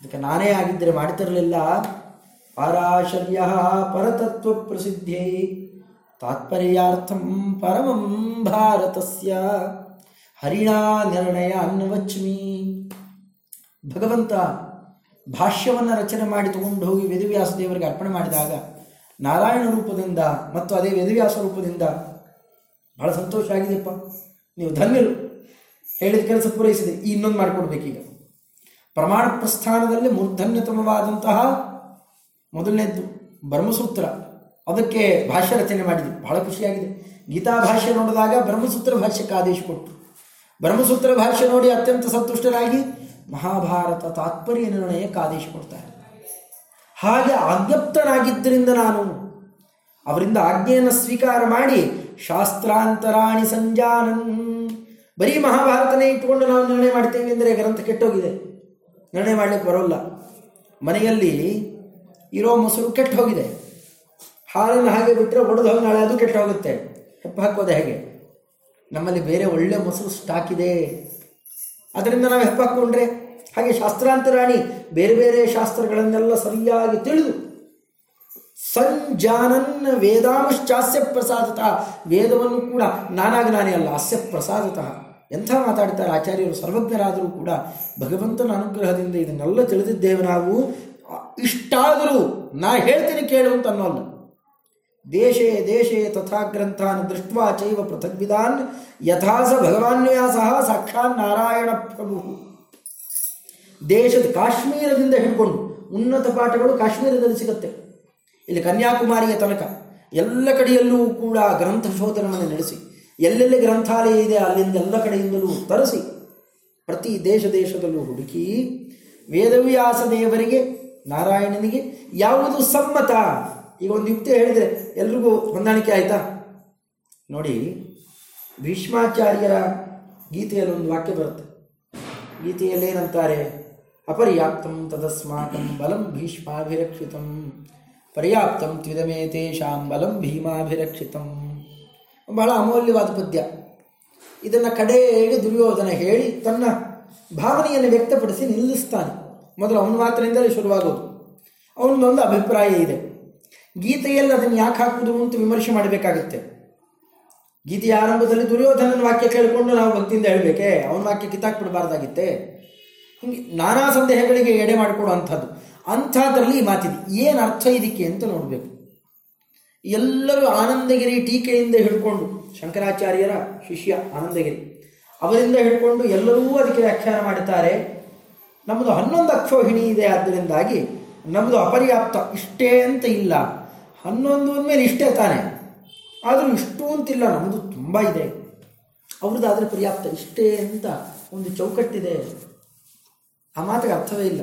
ಅದಕ್ಕೆ ನಾನೇ ಆಗಿದ್ದರೆ ಮಾಡ್ತಿರಲಿಲ್ಲ ಪಾರಾಶರ್ಯ ಪರತತ್ವ ಪ್ರಸಿದ್ಧಿ ತಾತ್ಪರ್ಯಾರ್ಥಂ ಪರಮಂ ಭಾರತಸ್ಯ. ಹರಿಣಾ ನಿರ್ಣಯ ಅನ್ನವಚ್ಮಿ ಭಗವಂತ ಭಾಷ್ಯವನ್ನು ರಚನೆ ಮಾಡಿ ತಗೊಂಡು ಹೋಗಿ ವೇದವ್ಯಾಸ ದೇವರಿಗೆ ಅರ್ಪಣೆ ಮಾಡಿದಾಗ ನಾರಾಯಣ ರೂಪದಿಂದ ಮತ್ತು ಅದೇ ವೇದವ್ಯಾಸ ರೂಪದಿಂದ ಬಹಳ ಸಂತೋಷ ಆಗಿದೆಯಪ್ಪ. ನೀವು ಧನ್ಯರು. ಹೇಳಿದ ಕೆಲಸ ಪೂರೈಸಿದೆ ಈ ಇನ್ನೊಂದು ಮಾಡಿಕೊಡ್ಬೇಕೀಗ. ಪ್ರಮಾಣ ಪ್ರಸ್ಥಾನದಲ್ಲಿ ಮೂರ್ಧನ್ಯತಮವಾದಂತಹ ಮೊದಲನೇದ್ದು ಬ್ರಹ್ಮಸೂತ್ರ. ಅದಕ್ಕೆ ಭಾಷ್ಯ ರಚನೆ ಮಾಡಿದ್ವಿ ಬಹಳ ಖುಷಿಯಾಗಿದೆ. ಗೀತಾ ಭಾಷ್ಯ ನೋಡಿದಾಗ ಬ್ರಹ್ಮಸೂತ್ರ ಭಾಷ್ಯಕ್ಕೆ ಆದೇಶ ಕೊಟ್ಟರು. ಬ್ರಹ್ಮಸೂತ್ರ ಭಾಷ್ಯ ನೋಡಿ ಅತ್ಯಂತ ಸಂತುಷ್ಟರಾಗಿ ಮಹಾಭಾರತ ತಾತ್ಪರ್ಯ ನಿರ್ಣಯಕ್ಕೆ ಆದೇಶ ಕೊಡ್ತಾರೆ. ಹಾಗೆ ಆಜ್ಞಪ್ತನಾಗಿದ್ದರಿಂದ ನಾನು ಅವರಿಂದ ಆಜ್ಞೆಯನ್ನು ಸ್ವೀಕಾರ ಮಾಡಿ ಶಾಸ್ತ್ರಾಂತರಾಣಿ ಸಂಜಾನನ್ ಬರೀ ಮಹಾಭಾರತನೇ ಇಟ್ಟುಕೊಂಡು ನಾವು ನಿರ್ಣಯ ಮಾಡ್ತೇವೆ ಅಂದರೆ ಗ್ರಂಥ ಕೆಟ್ಟೋಗಿದೆ. ನಿರ್ಣಯ ಮಾಡಲಿಕ್ಕೆ ಬರೋಲ್ಲ. ಮನೆಯಲ್ಲಿ ಇರೋ ಮೊಸರು ಕೆಟ್ಟು ಹೋಗಿದೆ ಹಾಲನ್ನು ಹಾಗೆ ಬಿಟ್ಟರೆ ಒಡೆದು ಹೋಗಿ ನಾಳೆ ಅದು ಕೆಟ್ಟು ಹೋಗುತ್ತೆ ಹೆಪ್ಪು ಹಾಕೋದು ಹೇಗೆ? ನಮ್ಮಲ್ಲಿ ಬೇರೆ ಒಳ್ಳೆ ಮೊಸರು ಸ್ಟಾಕ್ ಇದೆ. ಅದರಿಂದ ನಾವು ಹೆಪ್ಪು ಹಾಕ್ಕೊಂಡ್ರೆ ಹಾಗೆ ಶಾಸ್ತ್ರಾಂತರಾಣಿ ಬೇರೆ ಬೇರೆ ಶಾಸ್ತ್ರಗಳನ್ನೆಲ್ಲ ಸರಿಯಾಗಿ ತಿಳಿದು, ಸಂಜಾನನ್ ವೇದಾಂಶ್ಚಾಸ್ಯ ಪ್ರಸಾದತಃ ವೇದವನ್ನು ಕೂಡ ನಾನಾಗಿ ನಾನೇ ಅಲ್ಲ ಅಸ್ಯ ಪ್ರಸಾದತಃ ಎಂಥ ಮಾತಾಡ್ತಾರೆ ಆಚಾರ್ಯರು? ಸರ್ವಜ್ಞರಾದರೂ ಕೂಡ ಭಗವಂತನ ಅನುಗ್ರಹದಿಂದ ಇದನ್ನೆಲ್ಲ ತಿಳಿದಿದ್ದೇವೆ ನಾವು ಇಷ್ಟಾದರೂ ನಾ ಹೇಳ್ತೀನಿ ಕೇಳು ಅಂತ ಅನ್ನೋಲ್ಲ. ದೇಶೇ ದೇಶೇ ತಥಾ ಗ್ರಂಥಾನ್ ದೃಷ್ಟ್ವಾ ಚೈವ ಪೃಥಗ್ವಿಧಾನ್ ಯಥಾಸ ಸ ಭಗವಾನ್ವ್ಯಾಸ ಸಾಕ್ಷಾತ್ ನಾರಾಯಣ ಪ್ರಭು. ದೇಶದ ಕಾಶ್ಮೀರದಿಂದ ಹಿಡ್ಕೊಂಡು ಉನ್ನತ ಪಾಠಗಳು ಕಾಶ್ಮೀರದಲ್ಲಿ ಸಿಗುತ್ತೆ. ಇಲ್ಲಿ ಕನ್ಯಾಕುಮಾರಿಯ ತನಕ ಎಲ್ಲ ಕಡೆಯಲ್ಲೂ ಕೂಡ ಗ್ರಂಥ ಶೋಧನವನ್ನು ನಡೆಸಿ ಎಲ್ಲೆಲ್ಲಿ ಗ್ರಂಥಾಲಯ ಇದೆ ಅಲ್ಲಿಂದ ಎಲ್ಲ ಕಡೆಯಿಂದಲೂ ತರಿಸಿ. ಪ್ರತಿ ದೇಶ ದೇಶದಲ್ಲೂ ಹುಡುಕಿ ವೇದವ್ಯಾಸ ದೇವರಿಗೆ, ನಾರಾಯಣನಿಗೆ ಯಾವುದು ಸಮ್ಮತ? ಈಗ ಒಂದು ಯುಕ್ತಿ ಹೇಳಿದರೆ ಎಲ್ರಿಗೂ ಹೊಂದಾಣಿಕೆ ಆಯಿತಾ? ನೋಡಿ, ಭೀಷ್ಮಾಚಾರ್ಯರ ಗೀತೆಯಲ್ಲಿ ಒಂದು ವಾಕ್ಯ ಬರುತ್ತೆ. ಗೀತೆಯಲ್ಲಿ ಏನಂತಾರೆ ಅಪರ್ಯಾಪ್ತಂ ತದಸ್ಮಾಕಂ ಬಲಂ ಭೀಷ್ಮಾಭಿರಕ್ಷಿತಂ. ಪರ್ಯಾಪ್ತಂ ತ್ವಿದಮೇ ತೇಷಾಂ ಬಲಂ ಭೀಮಾಭಿರಕ್ಷಿತಂ. ಬಹಳ ಅಮೂಲ್ಯವಾದ ಪದ್ಯ. ಇದನ್ನು ಕಡೆಗೆ ದುರ್ಯೋಧನ ಹೇಳಿ ತನ್ನ ಭಾವನೆಯನ್ನು ವ್ಯಕ್ತಪಡಿಸಿ ನಿಲ್ಲಿಸ್ತಾನೆ. ಮೊದಲು ಅವನ ಮಾತಿನಿಂದಲೇ ಶುರುವಾಗೋದು. ಅವನದೊಂದು ಅಭಿಪ್ರಾಯ ಇದೆ. ಗೀತೆಯಲ್ಲಿ ಅದನ್ನು ಯಾಕೆ ಹಾಕುವುದು ಅಂತ ವಿಮರ್ಶೆ ಮಾಡಬೇಕಾಗುತ್ತೆ. ಗೀತೆಯ ಆರಂಭದಲ್ಲಿ ದುರ್ಯೋಧನನ ವಾಕ್ಯ ಕೇಳಿಕೊಂಡು ನಾವು ಭಕ್ತಿಯಿಂದ ಹೇಳಬೇಕೆ? ಅವನ ವಾಕ್ಯ ಕಿತ್ತಾಕ್ಬಿಡಬಾರ್ದಾಗಿತ್ತೆ? ಹಿಂಗೆ ನಾನಾ ಸಂದೇಹಗಳಿಗೆ ಎಡೆ ಮಾಡಿಕೊಡುವಂಥದ್ದು. ಅಂಥದ್ರಲ್ಲಿ ಈ ಮಾತಿದೆ. ಏನು ಅರ್ಥ ಇದಕ್ಕೆ ಅಂತ ನೋಡಬೇಕು. ಎಲ್ಲರೂ ಆನಂದಗಿರಿ ಟೀಕೆಯಿಂದ ಹಿಡ್ಕೊಂಡು ಶಂಕರಾಚಾರ್ಯರ ಶಿಷ್ಯ ಆನಂದಗಿರಿ. ಅವರಿಂದ ಹಿಡ್ಕೊಂಡು ಎಲ್ಲರೂ ಅದಕ್ಕೆ ವ್ಯಾಖ್ಯಾನ ಮಾಡುತ್ತಾರೆ. ನಮ್ಮದು ಹನ್ನೊಂದು ಅಕ್ಷೋಹಿಣಿ ಇದೆ. ಆದ್ದರಿಂದಾಗಿ ನಮ್ಮದು ಅಪರ್ಯಾಪ್ತ ಇಷ್ಟೇ ಅಂತ ಇಲ್ಲ. ಹನ್ನೊಂದು ಅಂದಮೇಲೆ ಇಷ್ಟೇ ತಾನೆ. ಆದರೂ ಇಷ್ಟು ಅಂತಿಲ್ಲ. ನಮ್ಮದು ತುಂಬ ಇದೆ. ಅವ್ರದ್ದು ಆದರೆ ಪರ್ಯಾಪ್ತ ಇಷ್ಟೇ ಅಂತ ಒಂದು ಚೌಕಟ್ಟಿದೆ. ಆ ಮಾತಿಗೆ ಅರ್ಥವೇ ಇಲ್ಲ.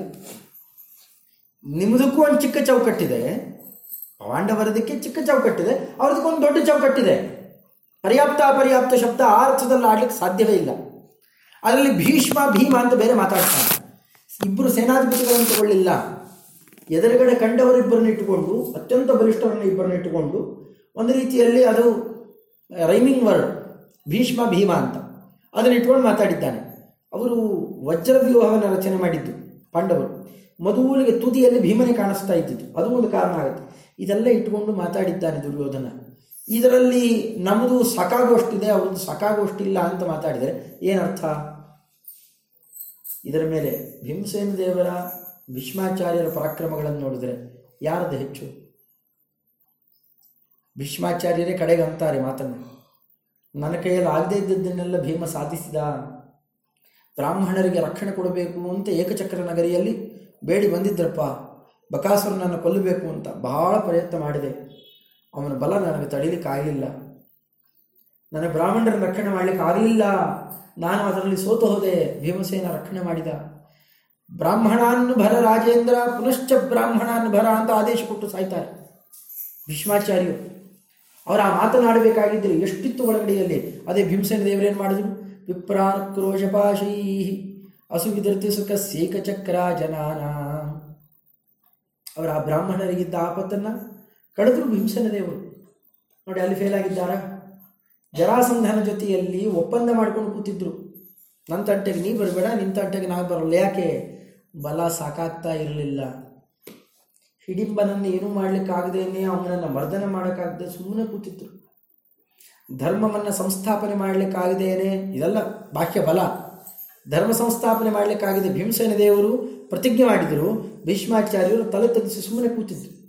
ನಿಮ್ಮದಕ್ಕೂ ಒಂದು ಚಿಕ್ಕ ಚೌಕಟ್ಟಿದೆ. ಪಾಂಡವರದಕ್ಕೆ ಚಿಕ್ಕ ಚೌಕಟ್ಟಿದೆ ಅವ್ರದಕ್ಕೊಂದು ದೊಡ್ಡ ಚೌಕಟ್ಟಿದೆ ಪರ್ಯಾಪ್ತ, ಅಪರ್ಯಾಪ್ತ ಶಬ್ದ ಆ ಅರ್ಥದಲ್ಲಿ ಆಡ್ಲಿಕ್ಕೆ ಸಾಧ್ಯವೇ ಇಲ್ಲ. ಅದರಲ್ಲಿ ಭೀಷ್ಮ, ಭೀಮ ಅಂತ ಬೇರೆ ಮಾತಾಡ್ತಾರೆ. ಇಬ್ಬರು ಸೇನಾಧಿಪತಿಗಳನ್ನು ತಗೊಳ್ಳಿಲ್ಲ. ಎದುರುಗಡೆ ಕಂಡವರಿಬ್ಬರನ್ನ ಇಟ್ಟುಕೊಂಡು, ಅತ್ಯಂತ ಬಲಿಷ್ಠರನ್ನು ಇಬ್ಬರನ್ನ ಇಟ್ಟುಕೊಂಡು, ಒಂದು ರೀತಿಯಲ್ಲಿ ಅದು ರೈಮಿಂಗ್ ವರ್ಡ್, ಭೀಷ್ಮ, ಭೀಮ ಅಂತ. ಅದನ್ನು ಇಟ್ಕೊಂಡು ಮಾತಾಡಿದ್ದಾನೆ. ಅವರು ವಜ್ರವ್ಯೂಹವನ್ನು ರಚನೆ ಮಾಡಿದ್ದು ಪಾಂಡವರು. ಮದುವಿಗೆ ತುದಿಯಲ್ಲಿ ಭೀಮನೆ ಕಾಣಿಸ್ತಾ ಇದ್ದಿದ್ದು. ಅದು ಒಂದು ಕಾರಣ ಆಗುತ್ತೆ. ಇದೆಲ್ಲ ಇಟ್ಟುಕೊಂಡು ಮಾತಾಡಿದ್ದಾನೆ ದುರ್ಯೋಧನ. ಇದರಲ್ಲಿ ನಮ್ಮದು ಸಾಕಾಗುವಷ್ಟಿದೆ ಅವ್ರದ್ದು ಸಾಕಾಗುವಷ್ಟಿಲ್ಲ ಅಂತ ಮಾತಾಡಿದರೆ ಏನರ್ಥ? ಇದರ ಮೇಲೆ ಭೀಮಸೇನ ದೇವರ ಭೀಷ್ಮಾಚಾರ್ಯರ ಪರಾಕ್ರಮಗಳನ್ನು ನೋಡಿದರೆ ಯಾರದು ಹೆಚ್ಚು? ಭೀಷ್ಮಾಚಾರ್ಯರೇ ಕಡೆಗೆ ಅಂತಾರೆ ಮಾತನ್ನು. ನನ್ನ ಕೈಯಲ್ಲಿ ಆಗದೇ ಇದ್ದದ್ದನ್ನೆಲ್ಲ ಭೀಮ ಸಾಧಿಸಿದ. ಬ್ರಾಹ್ಮಣರಿಗೆ ರಕ್ಷಣೆ ಕೊಡಬೇಕು ಅಂತ ಏಕಚಕ್ರ ನಗರಿಯಲ್ಲಿ ಬೇಡಿ ಬಂದಿದ್ರಪ್ಪ. ಬಕಾಸುರನನ್ನು ಕೊಲ್ಲಬೇಕು ಅಂತ ಬಹಳ ಪ್ರಯತ್ನ ಮಾಡಿದೆ. ಅವನ ಬಲ ನನಗೆ ತಡೀಲಿಕ್ಕೆ ಆಗಲಿಲ್ಲ. ನನಗೆ ಬ್ರಾಹ್ಮಣರ ರಕ್ಷಣೆ ಮಾಡಲಿಕ್ಕೆ ಆಗಲಿಲ್ಲ. ನಾನು ಅದರಲ್ಲಿ ಸೋತು ಹೋದೆ. ಭೀಮಸೇನ ರಕ್ಷಣೆ ಮಾಡಿದ. ಬ್ರಾಹ್ಮಣಾನ್ನು ಭರ, ರಾಜೇಂದ್ರ ಪುನಶ್ಚ ಬ್ರಾಹ್ಮಣಾನ್ನು ಭರ ಅಂತ ಆದೇಶ ಕೊಟ್ಟು ಸಾಯ್ತಾರೆ. ಭೀಷ್ಮಾಚಾರ್ಯರು, ಅವರು ಆ ಮಾತನಾಡಬೇಕಾಗಿದ್ದರೆ ಎಷ್ಟಿತ್ತು ಒಳಗಡೆಯಲ್ಲಿ? ಅದೇ ಭೀಮಸೇನ ದೇವರೇನು ಮಾಡಿದ್ರು? ವಿಪ್ರಾಕ್ರೋಶಪಾಶೈ ಅಸುವಿದರ್ತಿ ಸುಖ ಸೇಕಚಕ್ರ ಜನಾನ. ಅವರ ಆ ಬ್ರಾಹ್ಮಣರಿಗಿದ್ದ ಆಪತ್ತನ್ನು ಕಳೆದ್ರು ಭೀಮಸೇನ ದೇವರು ನೋಡಿ ಅಲ್ಲಿ ಫೇಲ್ ಆಗಿದ್ದಾರಾ? ಜರಾಸಂಧನ ಜೊತೆಯಲ್ಲಿ ಒಪ್ಪಂದ ಮಾಡ್ಕೊಂಡು ಕೂತಿದ್ರು. ನನ್ನ ತಂಟೆಗೆ ನೀ ಬರಬೇಡ ನಿನ್ನ ತಂಟೆಗೆ ನಾವು ಬರಲ್ಲ. ಯಾಕೆ? ಬಲ ಸಾಕಾಗ್ತಾ ಇರಲಿಲ್ಲ. ಹಿಡಿಂಬನನ್ನು ಏನೂ ಮಾಡಲಿಕ್ಕಾಗದೇನೆ ಅವನನ್ನು ಮರ್ದನ ಮಾಡೋಕ್ಕಾಗದೆ ಸುಮ್ಮನೆ ಕೂತಿದ್ರು. ಧರ್ಮವನ್ನು ಸಂಸ್ಥಾಪನೆ ಮಾಡಲಿಕ್ಕಾಗದೇನೆ ಇದೆಲ್ಲ, ಬಾಹ್ಯ ಬಲ. ಧರ್ಮ ಸಂಸ್ಥಾಪನೆ ಮಾಡಲಿಕ್ಕಾಗಿದೆ ಭೀಮಸೇನ ದೇವರು ಪ್ರತಿಜ್ಞೆ ಮಾಡಿದರು ಭೀಷ್ಮಾಚಾರ್ಯರು ತಲೆ ತಗ್ಗಿಸಿ ಸುಮ್ಮನೆ ಕೂತಿದ್ರು.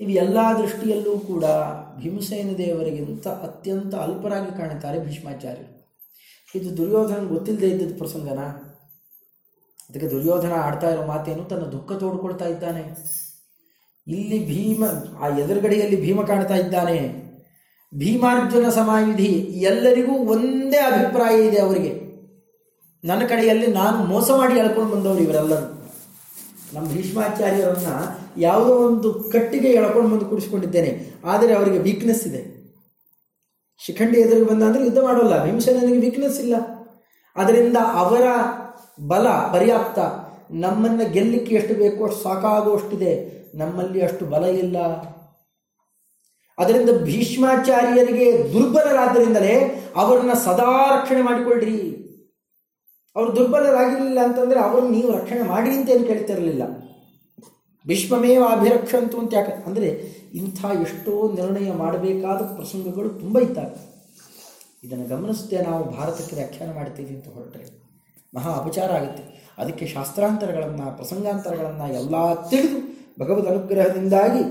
ನೀವು ಎಲ್ಲ ದೃಷ್ಟಿಯಲ್ಲೂ ಕೂಡ ಭೀಮಸೇನ ದೇವರಿಗಿಂತ ಅತ್ಯಂತ ಅಲ್ಪರಾಗಿ ಕಾಣುತ್ತಾರೆ ಭೀಷ್ಮಾಚಾರ್ಯರು. ಇದು ದುರ್ಯೋಧನ ಗೊತ್ತಿಲ್ಲದೆ ಇದ್ದದ್ದು ಪ್ರಸಂಗನ? ಅದಕ್ಕೆ ದುರ್ಯೋಧನ ಆಡ್ತಾ ಇರೋ ಮಾತೇನು ತನ್ನ ದುಃಖ ತೋಡ್ಕೊಳ್ತಾ ಇದ್ದಾನೆ? ಇಲ್ಲಿ ಭೀಮ, ಆ ಎದುರುಗಡೆಯಲ್ಲಿ ಭೀಮ ಕಾಣ್ತಾ ಇದ್ದಾನೆ. ಭೀಮಾರ್ಜುನ ಸಮಾಯುಧಿ ಎಲ್ಲರಿಗೂ ಒಂದೇ ಅಭಿಪ್ರಾಯ ಇದೆ ಅವರಿಗೆ. ನನ್ನ ಕಡೆಯಲ್ಲಿ ನಾನು ಮೋಸ ಮಾಡಿ ಎಳ್ಕೊಂಡು ಬಂದವರು ಇವರೆಲ್ಲರೂ. ನಮ್ಮ ಭೀಷ್ಮಾಚಾರ್ಯರನ್ನ ಯಾವುದೋ ಒಂದು ಕಟ್ಟಿಗೆ ಎಳ್ಕೊಂಡು ಬಂದು ಕೂಡಿಸ್ಕೊಂಡಿದ್ದೇನೆ. ಆದರೆ ಅವರಿಗೆ ವೀಕ್ನೆಸ್ ಇದೆ. ಶಿಖಂಡಿ ಎದುರಿಗೆ ಬಂದ ಅಂದರೆ ಯುದ್ಧ ಮಾಡೋಲ್ಲ. ಭೀಮಸೇನಿಗೆ ವೀಕ್ನೆಸ್ ಇಲ್ಲ. ಅದರಿಂದ ಅವರ ಬಲ ಪರ್ಯಾಪ್ತ. ನಮ್ಮನ್ನು ಗೆಲ್ಲಕ್ಕೆ ಎಷ್ಟು ಬೇಕೋ ಅಷ್ಟು ಸಾಕಾಗುವಷ್ಟಿದೆ ನಮ್ಮಲ್ಲಿ ಅಷ್ಟು ಬಲ ಇಲ್ಲ. ಅದರಿಂದ ಭೀಷ್ಮಾಚಾರ್ಯರಿಗೆ ದುರ್ಬಲರಾದ್ದರಿಂದಲೇ ಅವರನ್ನು ಸದಾ ರಕ್ಷಣೆ ಮಾಡಿಕೊಳ್ಳ್ರಿ. ಅವರು ದುರ್ಬಲರಾಗಿರಲಿಲ್ಲ ಅಂತಂದರೆ ಅವರನ್ನು ನೀವು ರಕ್ಷಣೆ ಮಾಡಿ ಅಂತ ಏನು ಕೇಳ್ತಿರಲಿಲ್ಲ. ಭೀಷ್ಮಮೇವ ಅಭಿರಕ್ಷಂತು ಅಂತ ಯಾಕೆ ಅಂದರೆ ಇಂಥ ಎಷ್ಟೋ ನಿರ್ಣಯ ಮಾಡಬೇಕಾದ ಪ್ರಸಂಗಗಳು ತುಂಬ ಇದ್ದಾವೆ. ಇದನ್ನು ಗಮನಿಸದೆ ನಾವು ಭಾರತಕ್ಕೆ ವ್ಯಾಖ್ಯಾನ ಮಾಡ್ತೀವಿ ಅಂತ ಹೊರಟ್ರೆ. ಮಹಾ ಅಪಚಾರ ಆಗುತ್ತೆ. ಅದಕ್ಕೆ ಶಾಸ್ತ್ರಾಂತರಗಳನ್ನು, ಪ್ರಸಂಗಾಂತರಗಳನ್ನು ಎಲ್ಲ ತಿಳಿದು ಭಗವದ್ ಅನುಗ್ರಹದಿಂದಾಗಿ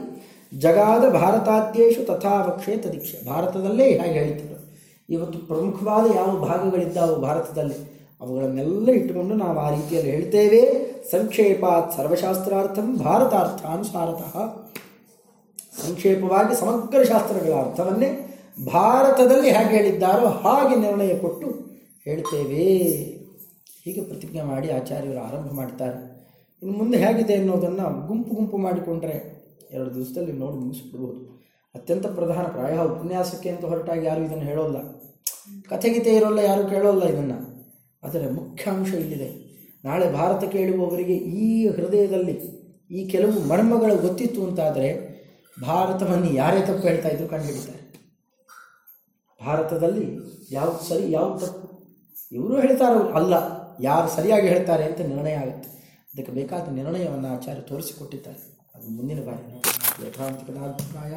ಜಗಾದ ಭಾರತಾದ್ಯೇಶು ತಥಾವಕ್ಷೇ ತದೀಕ್ಷೆ ಭಾರತದಲ್ಲೇ ಹೇಗೆ ಹೇಳ್ತಾರೆ. ಇವತ್ತು ಪ್ರಮುಖವಾದ ಯಾವ ಭಾಗಗಳಿದ್ದಾವೆ ಭಾರತದಲ್ಲಿ. ಅವುಗಳನ್ನೆಲ್ಲ ಇಟ್ಟುಕೊಂಡು ನಾವು ಆ ರೀತಿಯಲ್ಲಿ ಹೇಳ್ತೇವೆ. ಸಂಕ್ಷೇಪಾತ್ ಸರ್ವಶಾಸ್ತ್ರಾರ್ಥಂ ಭಾರತಾರ್ಥಾನುಸಾರತಃ. ಸಂಕ್ಷೇಪವಾಗಿ ಸಮಗ್ರ ಶಾಸ್ತ್ರಗಳ ಅರ್ಥವನ್ನೇ ಭಾರತದಲ್ಲಿ ಹೇಗೆ ಹೇಳಿದ್ದಾರೋ ಹಾಗೆ ನಿರ್ಣಯ ಕೊಟ್ಟು ಹೇಳ್ತೇವೆ. ಹೀಗೆ ಪ್ರತಿಜ್ಞೆ ಮಾಡಿ ಆಚಾರ್ಯರು ಆರಂಭ ಮಾಡ್ತಾರೆ. ಇನ್ನು ಮುಂದೆ ಹೇಗಿದೆ ಅನ್ನೋದನ್ನು ಗುಂಪು ಗುಂಪು ಮಾಡಿಕೊಂಡ್ರೆ ಎರಡು ದಿವಸದಲ್ಲಿ ನೋಡಿ ಮುಗಿಸ್ಬಿಡ್ಬೋದು. ಅತ್ಯಂತ ಪ್ರಧಾನ ಪ್ರಾಯ ಉಪನ್ಯಾಸಕ್ಕೆ ಅಂತ ಹೊರಟಾಗಿ ಯಾರು ಇದನ್ನು ಹೇಳೋಲ್ಲ. ಕಥೆಗೀತೆ ಇರೋಲ್ಲ, ಯಾರು ಕೇಳೋಲ್ಲ ಇದನ್ನು. ಆದರೆ ಮುಖ್ಯಾಂಶ ಇಲ್ಲಿದೆ. ನಾಳೆ ಭಾರತ ಕೇಳುವವರಿಗೆ ಈ ಹೃದಯದಲ್ಲಿ ಈ ಕೆಲವು ಮರ್ಮಗಳು ಗೊತ್ತಿತ್ತು ಅಂತಾದರೆ ಭಾರತವನ್ನು ಯಾರೇ ತಪ್ಪು ಹೇಳ್ತಾ ಇದ್ರು ಕಂಡು ಹಿಡಿತಾರೆ ಭಾರತದಲ್ಲಿ ಯಾವುದು ಸರಿ ಯಾವ್ದು ತಪ್ಪು ಇವರು ಹೇಳ್ತಾರೋ ಅಲ್ಲ, ಯಾರು ಸರಿಯಾಗಿ ಹೇಳ್ತಾರೆ ಅಂತ ನಿರ್ಣಯ ಆಗುತ್ತೆ. ಅದಕ್ಕೆ ಬೇಕಾದ ನಿರ್ಣಯವನ್ನು ಆಚಾರ್ಯ ತೋರಿಸಿಕೊಟ್ಟಿದ್ದಾರೆ. ಅದು ಮುಂದಿನ ಬಾರಿ. ಅಭಿಪ್ರಾಯ.